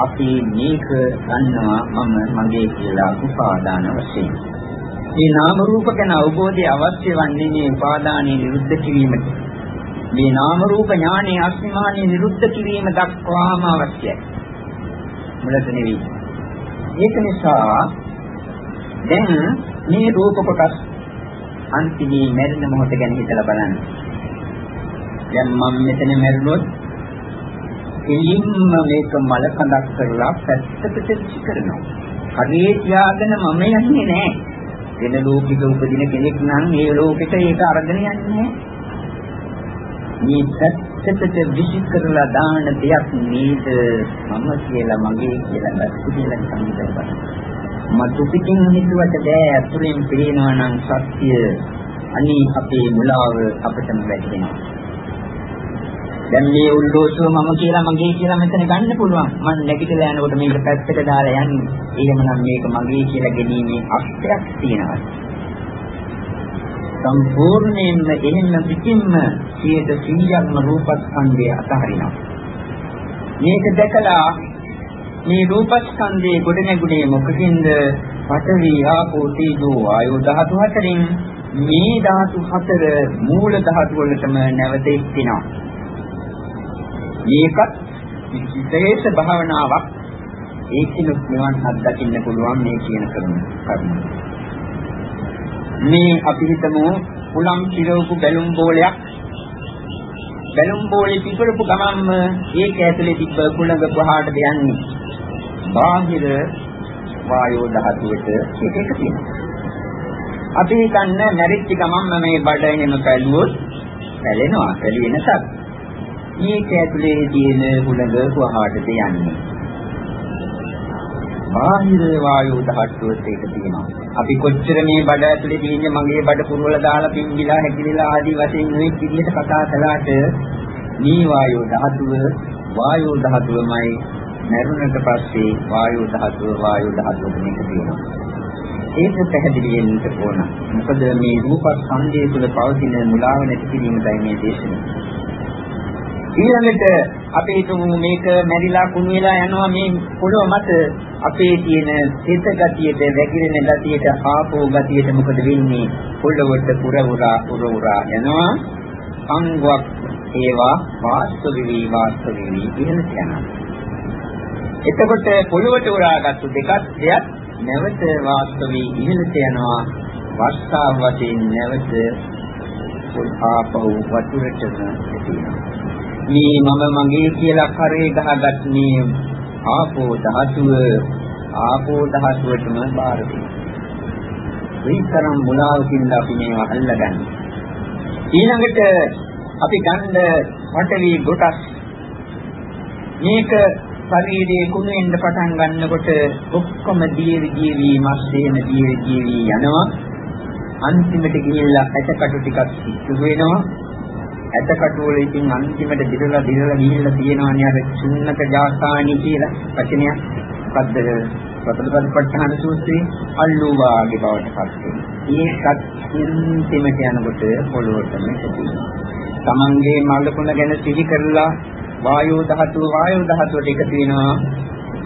අපි මේක ගන්නවා මම මගේ කියලා උපාදාන වශයෙන්. මේ නාම රූප ගැන අවබෝධය අවශ්‍ය වන්නේ මේ උපාදානයේ නිරුද්ධ කිරීමට. මේ නාම රූප ඥානයේ අස්මිමානයේ නිරුද්ධ කිරීම දක්වාම අවශ්‍යයි. මුලත නෙවෙයි. ඒක නිසා දැන් මේ රූප කොටස් අන්තිමේ මරණ මොහොත ගැන හිතලා බලන්න. දැන් මම මෙතන මැරුණොත් එලින්ම මේක මල කඳක් කරලා පැත්තකට කරනවා. හරියට තියාගෙන මම යන්නේ නැහැ. වෙන ලෝකික උපදින කෙනෙක් නම් මේ ලෝකෙට ඒක අරගෙන යන්නේ නැහැ. මේ පැත්තකට විසික් කරලා දාන දෙයක් නේද මම කියලා මගේ කියලා ගත්ත කියලා සංකල්පය. මතු පිටින් හිතුවට බෑ අතුලින් පේනවා නම් සත්‍ය අනී අපේ මුලාව අපිටම වැටෙනවා. දැන් මේ උල්ලෝසුව මම කියලා මගේ කියලා මෙතන ගන්න පුළුවන්. මම නැගිටලා යනකොට මේක පැත්තට දාලා යන්නේ. එහෙමනම් මේක මගේ කියලා ගැනීමේ අක්ෂයක් තියෙනවා. සම්පූර්ණයෙන්ම එහෙම පිටින්ම 100%ක්ම රූපස්කන්ධය අතහරිනවා. මේක දැකලා මේ රූපස්කන්ධයේ ගොඩනැගුණේ මොකකින්ද? පඨවි ආපෝ තේජෝ ආයෝ ධාතු හතරෙන් මේ ධාතු හතර මූල ධාතු වලටම නැවත එක්ිනවා. මේකත් විශේෂ භාවනාවක් ඒකිනුත් නිවන් අත්දකින්න පුළුවන් මේ කියන කරුණ. මේ අපි හිතමු උලම් කිරවපු බැලුම් බෝලයක් බැලුම් බෝලේ පිපරපු ගමන්ම ඒක ඇතුලේ තිබ්බ කුණඟ පහාට දෙන්නේ. බාහිර වායෝ ධාතුවට එක එක තියෙනවා. අපි හිතන්නේ මැරිච්ච ගමන්ම මේ බඩ එහෙම පැලුවොත් පැලෙනවා. පැලෙන සත්. මේක ඇතුලේ තියෙන හුළඟ කොහාටද යන්නේ? බාහිර වායෝ ධාතුවට ඒක තියෙනවා. අපි කොච්චර මේ බඩ ඇතුලේ තියෙන මගේ බඩ පුරවල දාලා පිම්බිලා හැකිලිලා ආදී වශයෙන් මේ විදිහට කතා කළාට මේ වායෝ ධාතුව වායෝ ධාතුවමයි මරුණට පස්සේ වායෝ ධාතුව වායෝ ධාතුව මේක තියෙනවා. ඒක පැහැදිලි වෙන්න ඕන. මොකද මේ රූප සංදේ තුළ පවතින මුලාව නැති කිරීමයි මේ දේශනාව. ඊළඟට අපි හිතමු මේක මැරිලා කුණු වෙලා යනවා මේ පොළොව මත. අපේ තියෙන සිත ගතියට වැగిරෙන ගතියට ආපෝ ගතියට මොකද වෙන්නේ? පොළොවට පුර උරා උර උරා යනවා. සංගවක් ඒවා වාස්තු විවි වාස්තු විවි ඉහළට යනවා එතකොට පොළොවට උරාගත්තු දෙකක් දෙයක් නැවත වාස්තවී ඉහළට යනවා වර්ෂාව වශයෙන් නැවත ආපහු වතුරටම එනවා මේ මම මගේ කියලා කරේ ගහගත් මේ ආපෝ ධාතුව ආපෝ ධාතුවටම බාර දෙනවා විතරම් මුලාවකින් අපි මේවා අල්ලගන්නේ. ඊළඟට අපි ගන්න වටවි කොටස්. මේක ශරීරයේ කුණු වෙන්න පටන් ගන්නකොට ඔක්කොම දීවි ජීවි මස් දෙන දීවි ජීවි යනවා. අන්තිමට ගිහිල්ලා ඇටකටු ටිකක් සිද්ධ වෙනවා. ඇටකටු වල ඉතින් අන්තිමට දිරලා දිරලා ගිහිල්ලා තියෙනවානේ අර සුන්නක ජාතානි කියලා වචනයක්. මොකද්ද? සතරපටිපට්ඨාන සූත්‍රයේ අල්ලුවාගේ බවට පත් වෙනවා. ඒකත් අන්තිමට යනකොට පොළොවටම ඇතිවෙනවා තමන්ගේ මල්ලකුණ ගැන සිහි කරලා වායෝ ධාතුව වායෝ ධාතුවට එකතු වෙනවා.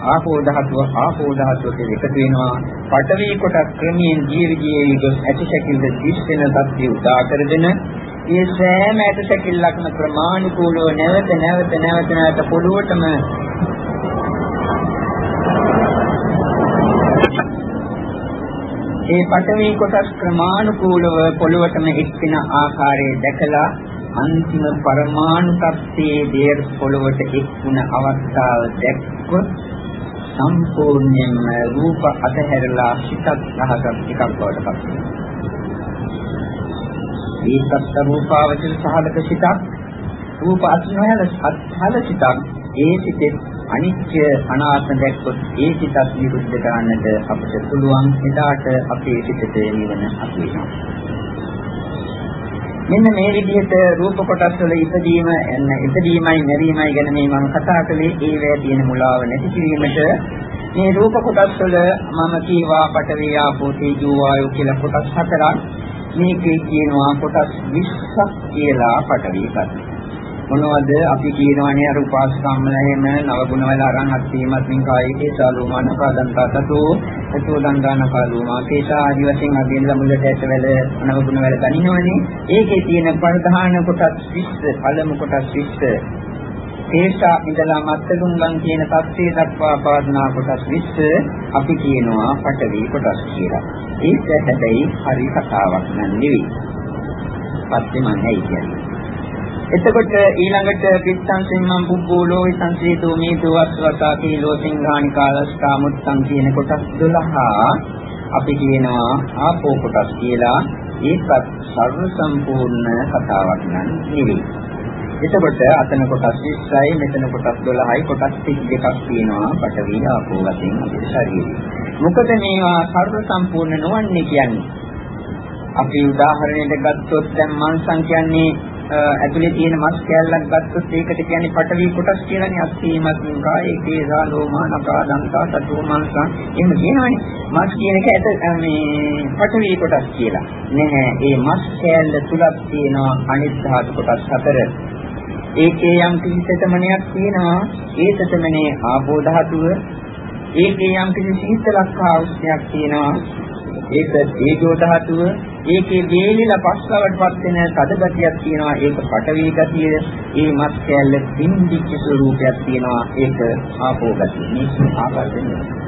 ආපෝ ධාතුව ආපෝ ධාතුවට එකතු වෙනවා. පඨවි කොටස් ක්‍රමයෙන් ජීව ජීවී ගොස් ඇතිශකින්ද දිස්සෙන තත්ත්වය උදා කරගෙන මේ සෑම ඇතිශකිල්ලක්ම ප්‍රමාණිකූලව නැවත නැවත නැවත නැවත පොළොවටම ඒ පඨවි කොටස් ක්‍රමානුකූලව පොළොවටම එක්වෙන ආකාරය දැකලා අන්තිම පරමාණු තත්ත්වයේ දේර පොළවට එක්ුණ අවස්ථාව දැක්කොත් සම්පූර්ණයෙන්ම රූප අතහැරලා සිතක් රහසක් එකක් බවට පත් වෙනවා. මේ සත්‍ය රූපාවචර සහලක සිතක්. රූප අත්නහල සත්හල සිතක්. ඒ සිතේ අනිත්‍ය අනාත්ම දැක්කොත් ඒ සිතත් නිරුද්ධ කරන්නට අපිට පුළුවන් එදාට අපේ සිතේ නිවන අත් වෙනවා. මෙන්න මේ විදිහට රූප කොටස් වල ඉදීම එන්න ඉදීමයි මෙරීමයි ගැන මේ මම කතා කළේ. ඒ වේ තියෙන මුලාව නැති කිරීමට මේ රූප කොටස් වල මම කීවා පඨවි ආපෝ තේජෝ වායෝ කියලා කොටස් හතරක්. මේකේ කියනවා කොටස් 20ක් කියලා පඨවි ගන්න. මොනවද? අපි කියනවානේ අර උපාසකම්මල එහෙම නවගුණ වල අරන් අත්ීමත් මින් කායිකේ සාලෝමාන පාදන්තා තතෝ එතෝ දංගාන කාලෝමා කේසා ආදි වශයෙන් අදින් ලමුලට ඇටවල නවගුණ වල ගනිනවනේ ඒකේ තියෙන ප්‍රධාන කොටස් 20 පළමු කොටස් 20 තේසා ඉඳලා මත්තලුංගම් කියන තත්ත්වයේ දක්වා පාදනා කොටස් 20 අපි කියනවා පටවි කොටස් කියලා. ඒක හැබැයි හරි කතාවක් නන් නෙවෙයි. පස්සේ මම ඇයි කියන්නේ. එතකොට ඊළඟට පිට්ඨං සිම්මං පුබ්බෝලෝ සංසීතෝ මේ දවස්වතා කීලෝ සිංහානි කාලස්කා මුත්තං කියන කොටස් 12 අපි කියනවා ආපෝ කොටස් කියලා ඒකත් සර්ව සම්පූර්ණ කතාවක් නන් නෙවෙයි. එතකොට අතන කොටස් 20යි මෙතන කොටස් 12යි කොටස් 32ක් තියෙනවා. පඨවි ආපෝ වශයෙන් අපේ ශරීරය. මොකද මේවා සර්ව සම්පූර්ණ නොවන්නේ කියන්නේ. අපි උදාහරණයකට ගත්තොත් දැන් මංසං කියන්නේ ඇතුලේ තියෙන මස් කැල්ලක් ගත්තොත් ඒකට කියන්නේ පටවි කොටස් කියලානේ අස්තීමත් කායේ කේසා ලෝමා නකා දන්තා සතු මාංශා. එහෙම කියනවනේ. මස් කියන එක ඇත මේ පටවි කොටස් කියලා. නැහැ. ඒ මස් කැල්ල තුලක් තියෙනවා අනිත් ධාතු කොටස් හතර. ඒකේ යම් කිසි තෙතමනයක් තියෙනවා. ඒ තෙතමනේ ආපෝ ධාතුව ඒකේ යම් කිසි සීතලක් හා උෂ්ණයක් තියෙනවා. ඒක තේජෝ ධාතුව ඒකේ වේලිලා පස්සවටපත් වෙන තදගතියක් තියෙනවා. ඒක පටවි ගතිය. ඒ මස් කැල්ල බින්දිච්ච ස්වරූපයක් තියෙනවා. ඒක ආපෝ ගතිය. මේ ආකාරයෙන් මේ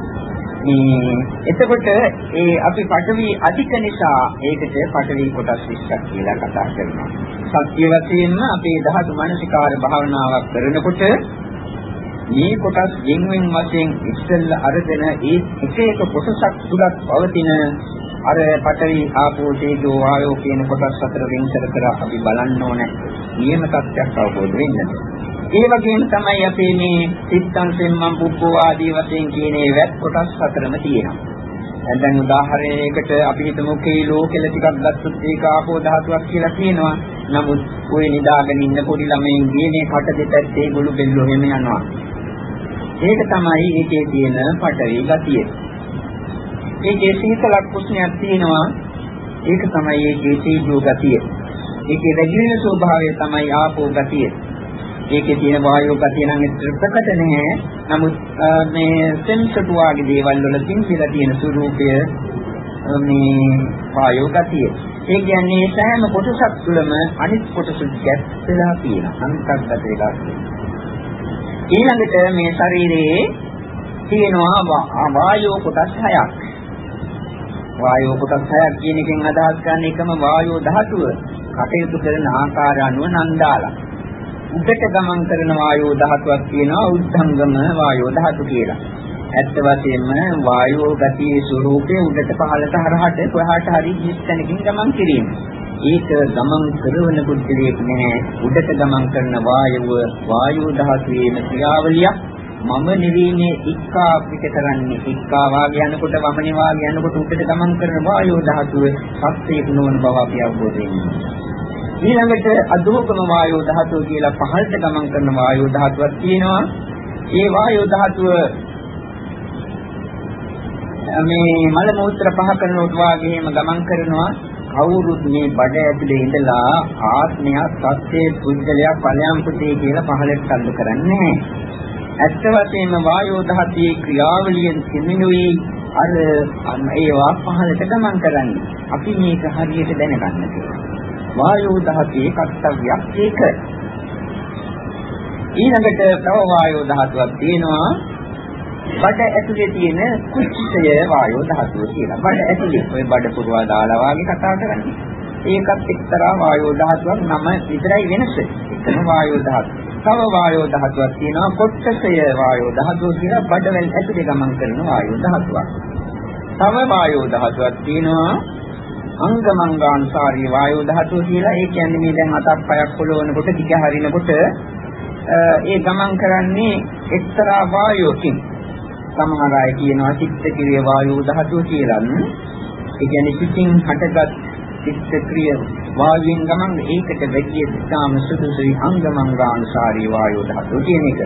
එතකොට ඒ අපි පටවි අධික නිසා ඒකට පටවි කොටස් 20ක් කියලා කතා කරනවා. සත්‍ය වශයෙන්ම අපේ ධාතු මනසිකාර භාවනාවක් කරනකොට මේ කොටස් යෙන්වෙන් වශයෙන් ඉස්සෙල්ල අරගෙන ඒ එක එක කොටසක් තුලත් පවතින අර පඨවි ආපෝ තේජෝ වායෝ කියන කොටස් අතර වෙන්කර කර අපි බලන්න ඕනේ. නියම තත්ත්වයක් අවබෝධ වෙන්න. ඒ වගේම තමයි අපේ මේ සිත්තං සෙම්මන් පුප්පෝ ආදී වශයෙන් කියන ඒ වැත් කොටස් හතරම තියෙනවා. දැන් උදාහරණයකට අපි හිතමු කීලෝ කියලා ටිකක් ගත්තොත් ඒක ආපෝ ධාතුවක් කියලා කියනවා. නමුත් ওই නිදාගෙන ඉන්න පොඩි ළමයින් ගියේ කට දෙපැත්තේ ගොළු බෙල්ලෝ හැම යනවා. ඒක තමයි ඒකේ තියෙන පටවි ගතිය. ඒකේ සීතලක් කුස්නයක් තියෙනවා. ඒක තමයි ඒකේ තීජෝ ගතිය. ඒකේ වැඩි වෙන ස්වභාවය තමයි ආපෝ ගතිය. ඒකේ තියෙන වායෝ ගතිය නම් ප්‍රකට නැහැ. නමුත් මේ සෙන්සර් වාගේ දේවල් වල තින්සිලා තියෙන ස්වરૂපය මේ වායෝ ගතිය. ඒ කියන්නේ සෑම කොටසක් තුළම අනිත් කොටස ගැස්සලා තියෙනවා. අන්තර්ගත වෙලා තියෙනවා. ඊළඟට මේ ශරීරයේ තියෙනවා වායෝ කොටස් හයක්. වායෝ කොටස් හයක් කියන එකෙන් අදහස් ගන්න එකම වායෝ ධාතුව කටයුතු කරන ආකාර අනුව නන්දාලා. උඩට ගමන් කරන වායෝ ධාතුවක් තියෙනවා උද්ධංගම වායෝ ධාතු කියලා. ඇත්ත වශයෙන්ම වායෝ ගතියේ ස්වરૂපයේ උඩට පහළට හරහට කොහාට හරි හිස්තැනකින් ගමන් කිරීම. ඒක ගමන් කරන පුද්ගලයෙක් නෑ උඩට ගමන් කරන වායුව වායෝ ධාතුවේම ක්‍රියාවලියක් මම නිවීමේ ඉක්කා පිට කරන්නේ ඉක්කා වාගේ යනකොට වමනේ වාගේ යනකොට උඩට ගමන් කරන වායෝ ධාතුව සත්‍යයක් නොවන බව අපි අවබෝධ වෙනවා. ඊළඟට අදෝගම වායෝ ධාතුව කියලා පහළට ගමන් කරන වායෝ ධාතුවක් තියෙනවා. ඒ වායෝ ධාතුව මේ මල මූත්‍ර පහ කරනකොට වාගේම ගමන් කරනවා. කවුරුත් මේ බඩ ඇතුලේ ඉඳලා ආත්මයක් සත්‍යයේ පුද්ගලයා ඵලයන් පුතේ කියලා පහළට සම්ද කරන්නේ ඇත්ත වශයෙන්ම වායෝ ධාතුවේ ක්‍රියාවලියෙන් සිමිනුයි අර ඒවා පහළට ගමන් කරන්නේ. අපි මේක හරියට දැනගන්න ඕනේ. වායෝ දහතේ කර්තව්‍යයක් ඒක. ඊළඟට තව වායෝ ධාතුවක් තියෙනවා. බඩ ඇතුලේ තියෙන කුච්චය වායෝ ධාතුව කියලා. බඩ ඇතුලේ ඔය බඩ පුරවා දාලා වාගේ කතා කරන්නේ. ඒකත් එක්තරා වායෝ ධාතුවක් නම විතරයි වෙනස. එකම වායෝ ධාතුව. තව වායෝ ධාතුවක් තියෙනවා. කොට්ටසය වායෝ ධාතුව කියලා බඩවැල් ඇතුලේ ගමන් කරන වායෝ ධාතුවක්. තව වායෝ ධාතුවක් තියෙනවා. අංගමංගානුසාරී වායෝ ධාතුව කියලා. ඒ කියන්නේ මේ දැන් අතක් පයක් පොළවනකොට දිග හරිනකොට ඒ ගමන් කරන්නේ එක්තරා වායෝකින් සමහර අය කියනවා චිත්ත ක්‍රිය වායෝ ධාතුව කියලා. ඒ කියන්නේ සිතින් හටගත් චිත්ත ක්‍රිය වායුවෙන් ගමන් ඒකට වැඩි ඉතාම සුදුසුයි අංගමංගානුසාරී වායෝ ධාතුව කියන එක.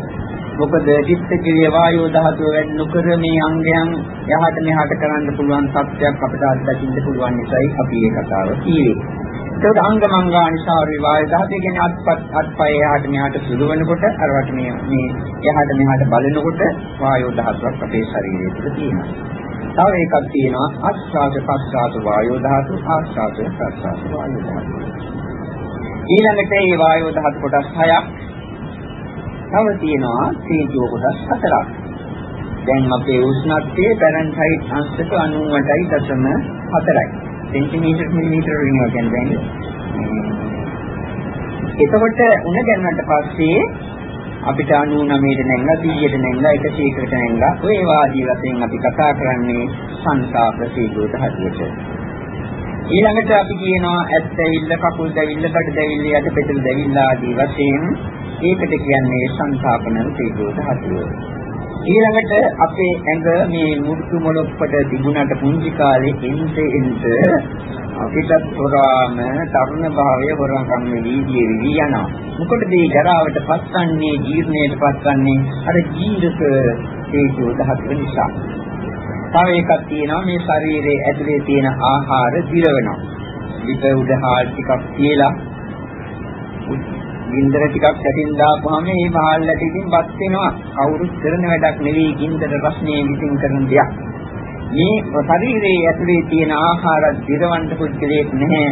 මොකද චිත්ත ක්‍රිය වායෝ ධාතුව වැඩි නොකර මේ අංගයන් යහට මෙහාට කරන්න පුළුවන් සත්‍යයක් අපිට අත්දකින්න පුළුවන් නිසායි අපි මේ කතාව කියේ. ඒකට අංගමංගානිසාරී වායු ධාතුව කියන්නේ අත්පත් අත්පය යහට මෙහාට සුදුවනකොට අරවට මේ මේ යහට මෙහාට බලනකොට වායෝ ධාතුවක් අපේ ශරීරය තුළ තියෙනවා. තව එකක් තියෙනවා ආස්වාද ප්‍රස්වාද වායෝ ධාතු ආස්වාද ප්‍රස්වාද වායෝ ධාතු. ඊළඟට මේ වායෝ ධාතු කොටස් හයක් තව තියෙනවා තේජෝ කොටස් හතරක්. දැන් අපේ උෂ්ණත්වය ෆැරන්හයිට් අංශක 98.4යි. සෙන්ටිමීටර් මිලිමීටර වෙනවා කියන්නේ එතකොට උණ ගන්නට පස්සේ අපිට 99ට නැංගලා 100ට නැංගලා 100කට නැංගලා ඔය වාදී වශයෙන් අපි කතා කරන්නේ සංසාප සීගෝත හදියට. ඊළඟට අපි කියනවා ඇත් දැවිල්ල, කකුල් දැවිල්ල, බඩ දැවිල්ල, යට පෙටල දැවිල්ල ආදී වශයෙන් ඒකට කියන්නේ සංසාපන තේජෝ ධාතුව. ඊළඟට අපේ ඇඟ මේ මුඩු මොළොක්කට තිබුණාට පුංචි කාලේ එන්ට එන්ට අපිටත් හොරාම තරුණ භාවය හොරකම් වෙදී වෙදී යනවා. මොකද මේ ජරාවට පත්වන්නේ ජීර්ණයට පත්වන්නේ අර ජීරක තේජෝ ධාතුව නිසා. තව එකක් තියෙනවා මේ ශරීරයේ ඇතුලේ තියෙන ආහාර දිරවනවා. විත උඩ හාල් ටිකක් කියලා ගින්දර ටිකක් ඇටින් දාපුවාම මේ මහල් ඇටිකින් බත් වෙනවා. කවුරුත් කරන වැඩක් නෙවෙයි ගින්දර රස්නේ විසින් කරන දෙයක්. මේ ශරීරයේ ඇතුලේ තියෙන ආහාර දිරවන්න පුද්ගලයෙක් නැහැ.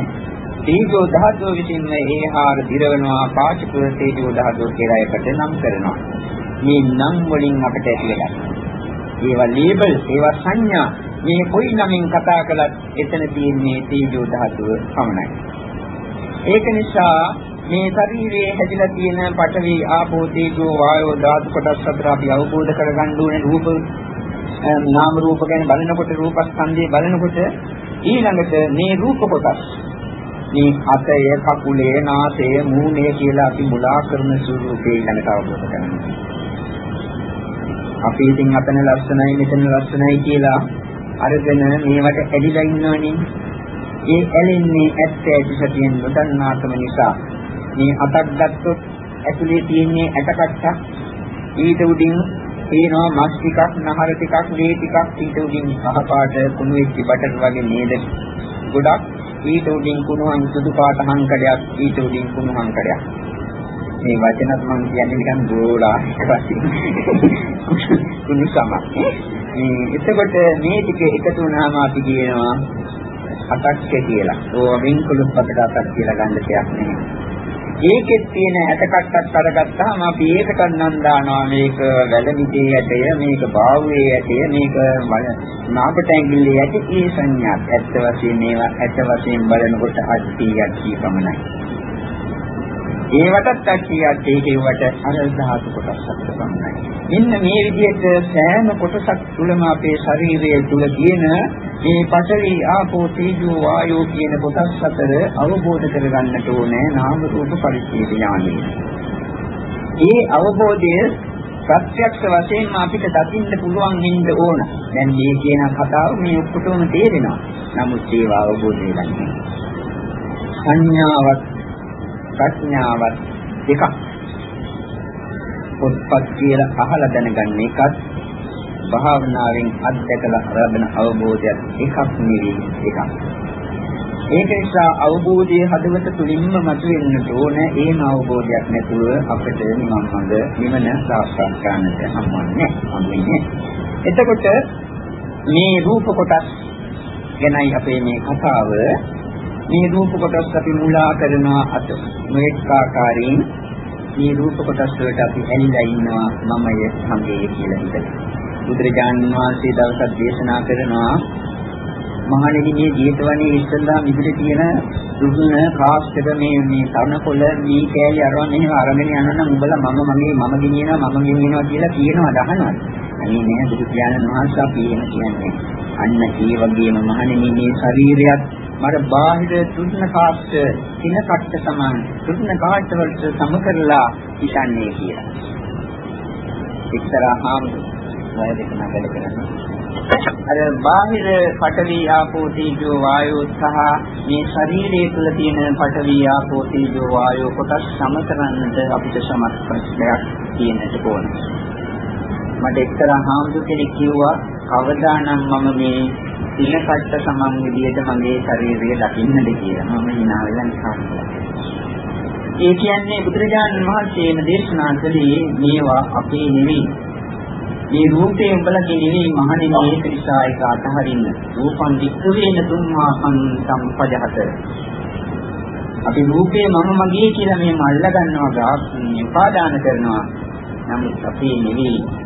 තේජෝ ධාතුව විසින් මේ ආහාර දිරවනවා පාචක තේජෝ ධාතුව කියලා එකට නම් කරනවා. මේ නම් වලින් අපිට ඇතිලා ඒවා ලේබල් ඒවා සංඥා මේ කොයි නමින් කතා කළත් එතන තියෙන්නේ තේජෝ ධාතුව පමණයි. ඒක නිසා මේ ශරීරයේ හැදිලා තියෙන පඨවි ආපෝ තේජෝ වායෝ ධාතු කොටස් හතර අපි අවබෝධ කරගන්න ඕනේ රූප නාම රූප ගැන බලනකොට රූපස්කන්ධය බලනකොට ඊළඟට මේ රූප කොටස් මේ අතය කකුලේ නාසය මූණය කියලා අපි මුලා කරන ස්වරූපේ ඊළඟට අවබෝධ කරගන්නවා. අපි ඉතින් අතන ලස්සනයි මෙතන ලස්සනයි කියලා අරගෙන මේවට ඇලිලා ඉන්නවනේ. ඒ ඇලෙන්නේ ඇත්ත ඇති සතියෙන් නොදන්නාකම නිසා මේ අතක් ගත්තොත් ඇතුලේ තියෙන්නේ ඇටකට්ටක්. ඊට උඩින් තියෙනවා මස් ටිකක් නහර ටිකක් ලේ ටිකක්. ඊට උඩින් කහපාට කුණු වෙච්ච බටර් වගේ නේද? ගොඩක්. ඊට උඩින් කුණුහන් සුදු පාට හංකඩයක් ඊට උඩින් කුණු හංකඩයක්. මේ වචනත් මම කියන්නේ නිකන් ගෝලා කුණු සම මේ එතකොට මේ ටික එකතු වුණාම අපි කියනවා අටක්ක කියලා. ඕවා වෙන්කොළු පතට අටක් කියලා ගන්න දෙයක් නෙමෙයි. ඒකෙත් තියෙන ඇටකට්ටක් අරගත්තාම අපි ඒකට නම් දානවා. මේක වැලමිටේ ඇටය මේක බාහුවේ ඇටය මේක නාපට ඇඟිල්ලේ ඇටි. ඒ සංඥාත් ඇත්ත වශයෙන් මේවා ඇත්ත වශයෙන් බලනකොට අට්ටියක් කී පමණයි ඒවටත් අට්ටියක් ඒකේවට අර ධාතු කොටස් අතර පමණයි මෙන්න මේ විදිහට සෑම කොටසක් තුළම අපේ ශරීරයේ තුල තියෙන මේ පඨවි ආපෝ තේජෝ වායෝ කියන කොටස් අතර අවබෝධ කරගන්නට ඕනේ නාම රූප පරිච්ඡේද ඥානය. ඒ අවබෝධය ප්‍රත්‍යක්ෂ වශයෙන්ම අපිට දකින්න පුළුවන් වෙන්න ඕන. දැන් මේ කියන කතාව මේ ඔක්කොටම තේරෙනවා. නමුත් ඒව අවබෝධ වෙන්නේ සංඥාවක් ප්‍රඥාවක් දෙකක් පොත්පත් කියලා අහලා දැනගන්න එකත් භාවනාවෙන් අත්දැකලා ලබන අවබෝධයක් එකක් නෙවෙයි එකක්. ඒක නිසා අවබෝධයේ හදවත තුලින්ම මතුවෙන්නට ඕන ඒ අවබෝධයක් නැතුව අපිට නිවන් මඟ නිවන සාක්ෂාත් කරන්නට හම්බන්නේ හම්බෙන්නේ. එතකොට මේ රූප කොටස් ගැනයි අපේ මේ කතාව මේ රූප කොටස් අපි මුලා කරනවා අත මේක ආකාරයෙන් මේ රූප කොටස් වලට අපි ඇලිලා ඉන්නවා මමය මගේ කියලා හිතලා. බුදුරජාණන් වහන්සේ දවසක් දේශනා කරනවා මහණෙනි මේ ජීතවනේ ඉස්සල්ලා මිදුලේ තියෙන දුන්න කාස්ටක මේ මේ තරණකොළ මේ කෑලි අරන් මෙහෙම අරගෙන යනවා නම් උඹලා මම මගේ මම ගෙනියනවා මම ගෙනියනවා කියලා කියනවා දහනවා. අනේ නෑ බුදු පියාණන් වහන්සේ අපි එහෙම කියන්නේ. අන්න ඒ වගේම මහණෙනි මේ ශරීරයත් මර බාහිර තුන්න කාස්ට තින කට්ට සමාන තුන්න කාස්ට වලට සම කරලා හිතන්නේ කියලා. එක්තරා හාමුදුරුවෝ දෙක නගල කරනවා. අර බාහිර පඨවි ආපෝ තේජෝ වායෝ සහ මේ ශරීරයේ තුල තියෙන පඨවි ආපෝ තේජෝ වායෝ කොටස් සම කරන්නට අපිට සමත් ප්‍රශ්නයක් තියෙන්නට ඕන. මට එක්තරා හාමුදුරුවෝ කෙනෙක් කිව්වා කවදානම් මම මේ සින කට්ට සමන් විදියට මගේ ශරීරය දකින්නද කියලා මම hina වෙලා නිකන් ඒ කියන්නේ බුදුරජාණන් වහන්සේම දේශනා කළේ මේවා අපේ නෙවෙයි. මේ රූපේ උඹලගේ නෙවෙයි මහණෙනි ඒක නිසා ඒක අතහරින්න. රූපං වික්ඛවේන තුම්මාපං සම්පජහත. අපි රූපේ මම මගේ කියලා මේ මල්ල ගන්නවා ගා උපාදාන කරනවා. නමුත් අපේ නෙවෙයි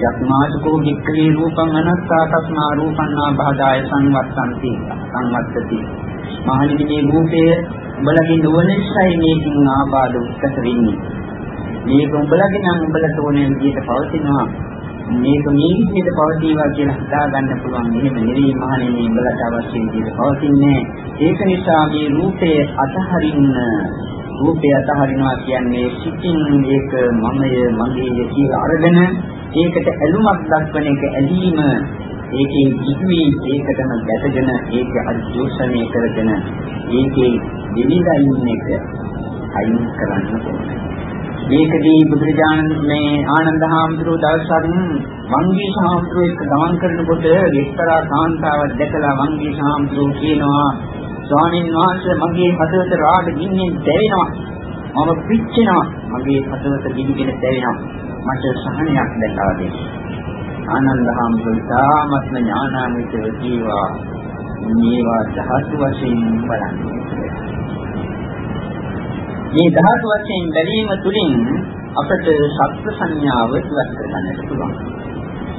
යක්මාසකෝ වික්ඛවේ රූපං අනත්තා තස්මා රූපන්නා බාධාය සංවත්තන්ති. සංවත්තති. මහණෙනි මේ රූපය උඹලගේ නොවනසයි මේකින් ආබාධ උත්කත වෙන්නේ. මේක උඹලගේ නම් උඹලට ඕනේ විදිහට පවතිනවා. මේක මේ විදිහට පවතිනවා කියලා හිතා ගන්න පුළුවන් එහෙම නෙවෙයි මහණෙනි උඹලට අවශ්‍ය විදිහට පවතින්නේ. ඒක නිසා මේ රූපය අතහරින්න රූපය අතහරිනවා කියන්නේ සිතින් ඒක මමය මගේ කියලා අරගෙන ඒකට ඇලුමක් දක්වන එක ඇලීම ඒකේ ඉක්මී ඒකටම ගැටගෙන ඒක අධෝෂණය කරගෙන ඒකේ දෙවිලා ඉන්න එක අයින් කරන්න ඕනේ. මේකදී බුදුරජාණන් මේ ආනන්ද හාමුදුරුවෝ දවසක් වංගී හාමුදුරුවෝ එක්ක ගමන් කරනකොට එක්තරා කාන්තාවක් දැකලා වංගී හාමුදුරුවෝ කියනවා ස්වාමීන් වහන්සේ මගේ හදවත රාග ගින්නෙන් දැවෙනවා. මම පිච්චෙනවා. මගේ හදවත ගිනිගෙන දැවෙනවා. මට සහනයක් දැකලා දෙන්න. ආනන්ද හාමුදුරුවෝ ඥානාමිතව ජීවා මේවා ධාතු වශයෙන් බලන්නේ. මේ ධාතු වශයෙන් බැලීම තුළින් අපට සත්‍ය සංඥාව ඉවත් කරගන්නට පුළුවන්.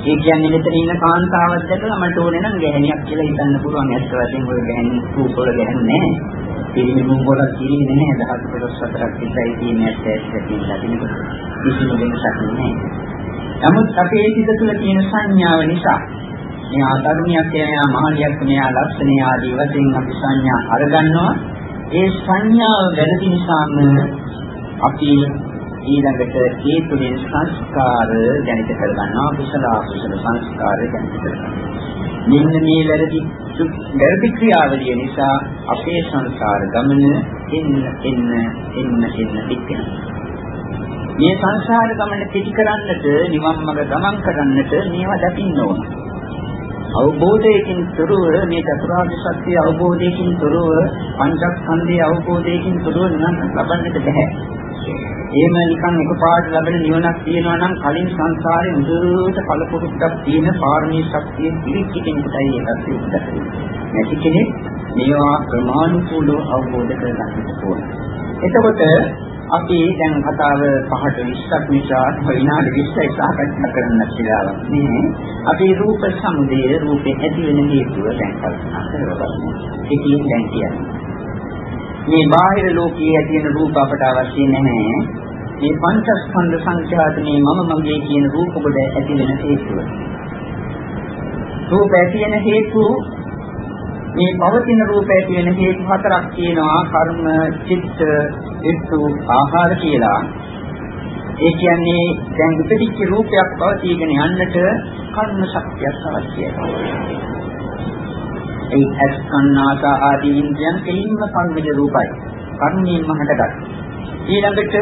ඒ කියන්නේ මෙතන ඉන්න කාන්තාවක් දැකලා මට ඕනේ නම් ගැහණියක් කියලා හිතන්න පුළුවන්. ඇත්ත වශයෙන්ම ඔය ගැහණි රූපවල ගැහන්නේ නැහැ. පිළිමිනුම් වල කියන්නේ නැහැ දහස් කොටස් හතරක් විතරයි තියෙන්නේ ඇත්තට තියෙන කිසිම වෙනසක් නැහැ. නමුත් අපේ සිත තුළ තියෙන සංඥාව නිසා මේ ආධර්මියක් එයා මහලියක් මෙයා ලක්ෂණ ආදී වශයෙන් අපි සංඥා අරගන්නවා. ඒ සංඥාව වැරදි නිසාම අපි ඊළඟට ඒ තුලින් සංස්කාර ජනිත කරගන්නවා කුසල අකුසල සංස්කාර ජනිත කරගන්නවා මෙන්න මේ වැරදි වැරදි ක්‍රියාවලිය නිසා අපේ සංසාර ගමන එන්න එන්න එන්න එන්න පිටිනවා මේ සංසාර ගමන පිටි කරන්නට නිවන් මඟ ගමන් කරන්නට මේවා දකින්න ඕන. අවබෝධයකින් තොරව මේ චතුරාර්ය සත්‍ය අවබෝධයකින් තොරව පංචස්කන්ධයේ අවබෝධයකින් තොරව නිවන් ලබන්නට බෑ එහෙම නිකන් එකපාරට ලැබෙන නිවනක් තියෙනවා නම් කලින් සංසාරේ මුදුවට කලපොරුද්දක් තියෙන පාරමී ශක්තිය පිළිච්ච කෙනෙකුටයි ඒකත් උද්දකරන්නේ. නැති කෙනෙක් මේවා ප්‍රමාණිකූලව අවබෝධ කරගන්න ඕන. එතකොට අපි දැන් කතාව පහට 20ක් නිසා විනාඩි 20යි සාකච්ඡා කරන්න කියලා නේ. අපි රූප සමුදය රූපේ ඇති වෙන හේතුව දැන් කල්පනා කරගන්න. ඒකෙන් දැන් කියන්නේ මේ බාහිර ලෝකයේ ඇති වෙන රූප අපට අවශ්‍ය නැහැ. මේ පංචස්කන්ධ සංඛ්‍යාතනේ මම මගේ කියන රූප කොට ඇති වෙන හේතුව. රූප ඇති වෙන හේතු මේ පවතින රූප ඇති වෙන හේතු හතරක් තියෙනවා කර්ම, චිත්ත, ඍතු, ආහාර කියලා. ඒ කියන්නේ දැන් ඉපදිච්ච රූපයක් පවතිගෙන යන්නට කර්ම ශක්තියක් අවශ්‍යයි. ඒ ඇස් කන්නාස ආදී ඉන්ද්‍රයන් කෙලින්ම සංවිද රූපයි. කර්මයෙන්ම හටගත්. ඊළඟට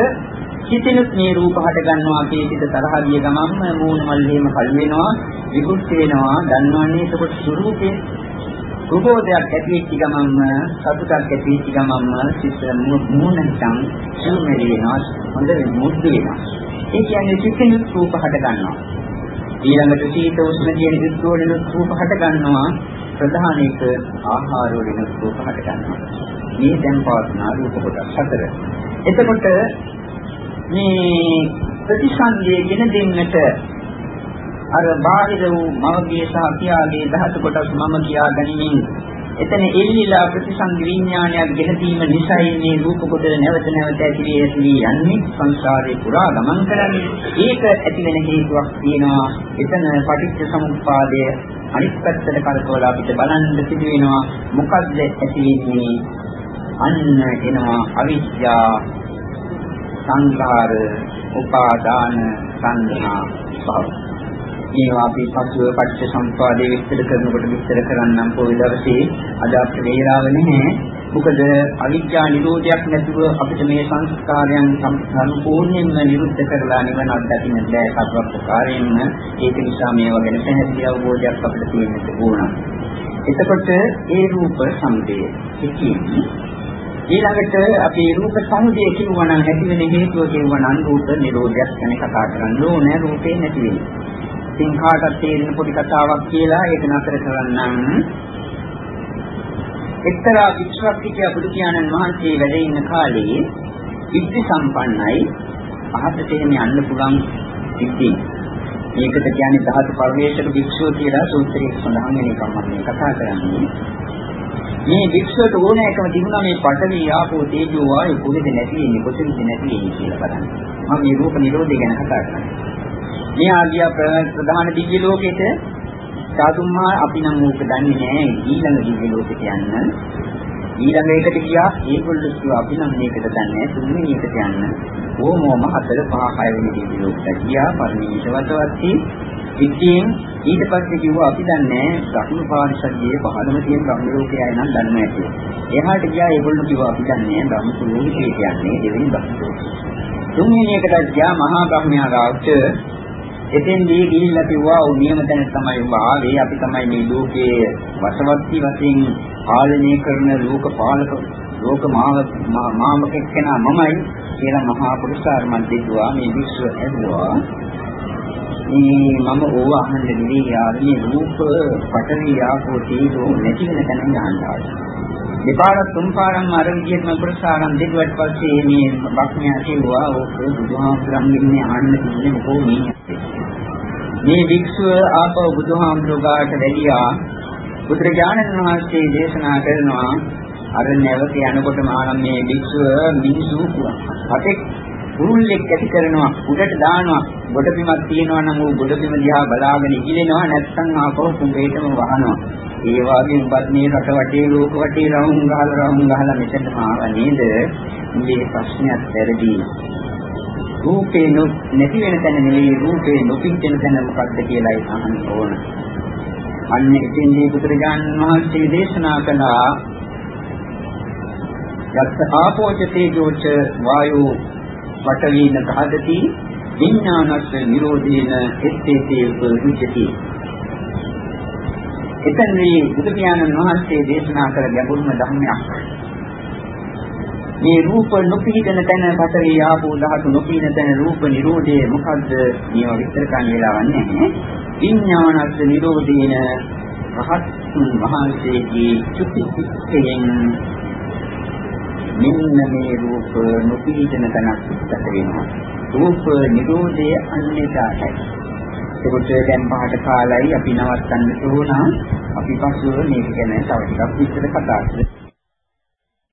හිතෙනුත් මේ රූප හට ගන්නවා අපේ සිත තරහ ගිය ගමන්ම මූණ මල්ලේම කල් වෙනවා විකුත් වෙනවා දන්නවන්නේ එතකොට ස්වરૂපේ රූපෝදයක් ඇති වෙච්ච ගමන්ම සතුටක් ඇති වෙච්ච ගමන්ම සිත මූණ හිතන් සුමෙලි වෙනවා හොඳ මුද්ද වෙනවා ඒ කියන්නේ සිතෙනුත් රූප හට ගන්නවා ඊළඟට සීත උෂ්ණ කියන විස්තෝලින රූප හට ගන්නවා ප්‍රධාන එක ආහාර වලින් රූප හට ගන්නවා. මේ දැන් පවත්නා රූප කොටස් හතර. එතකොට මේ ප්‍රතිසන්දියගෙන දෙන්නට අර බාහිර වූ මවගේ සහ පියාගේ ධාතු කොටස් මම කියා ගැනීමෙන් එතන එල්ලිලා ප්‍රතිසංග විඥානයක් ගෙනදීම නිසයි මේ රූප කොට නැවත නැවත ඇතිවී ඇතිවී යන්නේ සංසාරේ පුරා ගමන් කරන්නේ. ඒක ඇති වෙන හේතුවක් තියෙනවා. එතන පටිච්ච සමුප්පාදය අනිත් පැත්තට කරකවලා අපිට බලන්න සිදු වෙනවා. මොකද්ද ඇති වෙන්නේ? අන්න එනවා අවිද්‍යා සංඛාර උපාදාන සංඥා භව මේවා අපි පසුව පටිච්ච සම්පදායේ විස්තර කරනකොට විස්තර කරන්නම් පොයි දවසේ අද අපිට වේලාව නැහැ. මොකද අවිද්‍යා නිරෝධයක් නැතුව අපිට මේ සංස්කාරයන් සම්පූර්ණයෙන්ම නිරුද්ධ කරලා නිවන අත්දකින්න බෑ සත්‍යප්‍රකාරයෙන්ම. ඒක නිසා මේවා ගැන පැහැදිලි අවබෝධයක් අපිට තියෙන්න ඕන. එතකොට ඒ රූප සම්දේ කියන්නේ ඊළඟට අපි රූප සමුදය කියනවා නම් ඇති වෙන හේතුව කියනවා නම් රූප නිරෝධයක් ගැන කතා කරන්න ඕනේ රූපේ නැති වෙන්නේ. ඉතින් කාටත් තේරෙන පොඩි කතාවක් කියලා ඒක නතර කරන්නම්. එක්තරා වික්ෂක් හිටිය බුදු පියාණන් වහන්සේ වැඩ ඉන්න කාලේ විද්‍ය සම්පන්නයි අහසට එහෙම යන්න පුළුවන් විද්‍ය. මේකට කියන්නේ දහස් පරිවේශක වික්ෂුව කියලා සූත්‍රයේ සඳහන් වෙන එකක් මම මේ කතා කරන්නේ. මේ වික්ෂුවට ඕනෑකම තිබුණා මේ පඨවි ආපෝ තේජෝ වායු කොහෙද නැති වෙන්නේ කොතනද නැති වෙන්නේ කියලා බලන්න. මම මේ රූප නිරෝධය ගැන කතා කරන්නේ. මේ ආගිය ප්‍රධාන දිව්‍ය ලෝකෙට. සාතුම්මා අපි නම් ඕක දන්නේ නැහැ ඊළඟ දිව්‍ය ලෝකෙට යන්න. ඊළඟ එකට ගියා. ඒගොල්ලෝ කිව්වා අපි නම් මේකට දන්නේ නැහැ තුන්වෙනි එකට යන්න. ඕමෝම හතර පහ හය වෙනි දිව්‍ය ලෝකෙට ගියා. පරිණිතවත්වත්ටි ඉතින් ඊට පස්සේ කිව්වා අපි දන්නේ ධර්ම පාරිසද්ධියේ පහළම තියෙන බ්‍රහ්ම ලෝකයයි නම් දන්නේ නැහැ එහාට ගියා ඒගොල්ලෝ කිව්වා අපි දන්නේ බ්‍රහ්ම ලෝකේ කියන්නේ දෙවෙනි බ්‍රහ්ම ලෝකය තුන්වෙනි එකට ගියා මහා බ්‍රහ්මයා ගාවට එතෙන්දී ගිහිල්ලා කිව්වා ඔව් නියම තැන තමයි ඔබ ආවේ. අපි තමයි මේ ලෝකයේ වසවත්ති වශයෙන් පාලනය කරන ලෝක පාලක ලෝක මාමක කෙනා මමයි කියලා මහා පුරුෂාර මන්දිරුවා මේ විශ්ව ඇදුවා මේ මම ඕව අහන්න නෙවෙයි යාළුවේ රූප පටවි ආපෝ තේජෝ නැති වෙන තැන යනවා දෙපාරක් තුන් පාරක් අර විදිහටම පුරුෂාරම් දෙදුවට පස්සේ මේ බක්මයා කිව්වා ඕක බුදුහාමුදුරන්ගෙන් අහන්න තිබුණේ මොකෝ මේ මේ වික්ෂුව ආපහු බුදුහාමුදුරුවෝ ගාවට වැඩියා බුදුරජාණන් වහන්සේ දේශනා කරනවා අර නැවත යනකොට මානම් මේ භික්ෂුව මිනිසු අතෙක් කුරුල්ලෙක් ඇති කරනවා උඩට දානවා. ගොඩ බිමක් තියෙනවා නම් ඌ ගොඩ බිම දිහා බලාගෙන ඉකිලෙනවා නැත්නම් ආපහු කුඹේටම වහනවා. ඒ වගේ උඹත් මේ රට වටේ ලෝක වටේ රවුම් ගහලා රවුම් ගහලා මෙතනම ආව නේද? මේ ප්‍රශ්නයක් වැරදි. රූපේ නැති වෙන තැන නෙවෙයි රූපේ නොපිච්චෙන තැන මොකක්ද කියලායි අහන්න ඕන. අන්න ඉතින්දී බුදුරජාණන් වහන්සේ දේශනා කළා යත් ආපෝච තේජෝච වායෝ පඨවීන සහදති විඥානස්ස නිරෝධේන එත්තේතේ උපවිජ්ජති එතනදී බුදු පියාණන් වහන්සේ දේශනා කළ ගැඹුරුම ධර්මයක් මේ රූප නොපිහිටන තැන පතරේ ආපෝ ධාතු නොපිහිටන තැන රූප නිරෝධය මොකද්ද මේව විස්තර කරන්න වෙලාවක් නැහැ විඥානස්ස නිරෝධේන රහත් වහන්සේගේ චුතිසිතයෙන් මෙන්න මේ රූප නොපීඩන තනක් ඉස්සත වෙනවා. රූප නිරෝධය අන්නේතාවයි. ඒකට දැන් පහට කාලයි අපි නවත්තන්න ඕන. අපි පසුව මේක ගැන තව ටිකක් විස්තර කතා කරමු.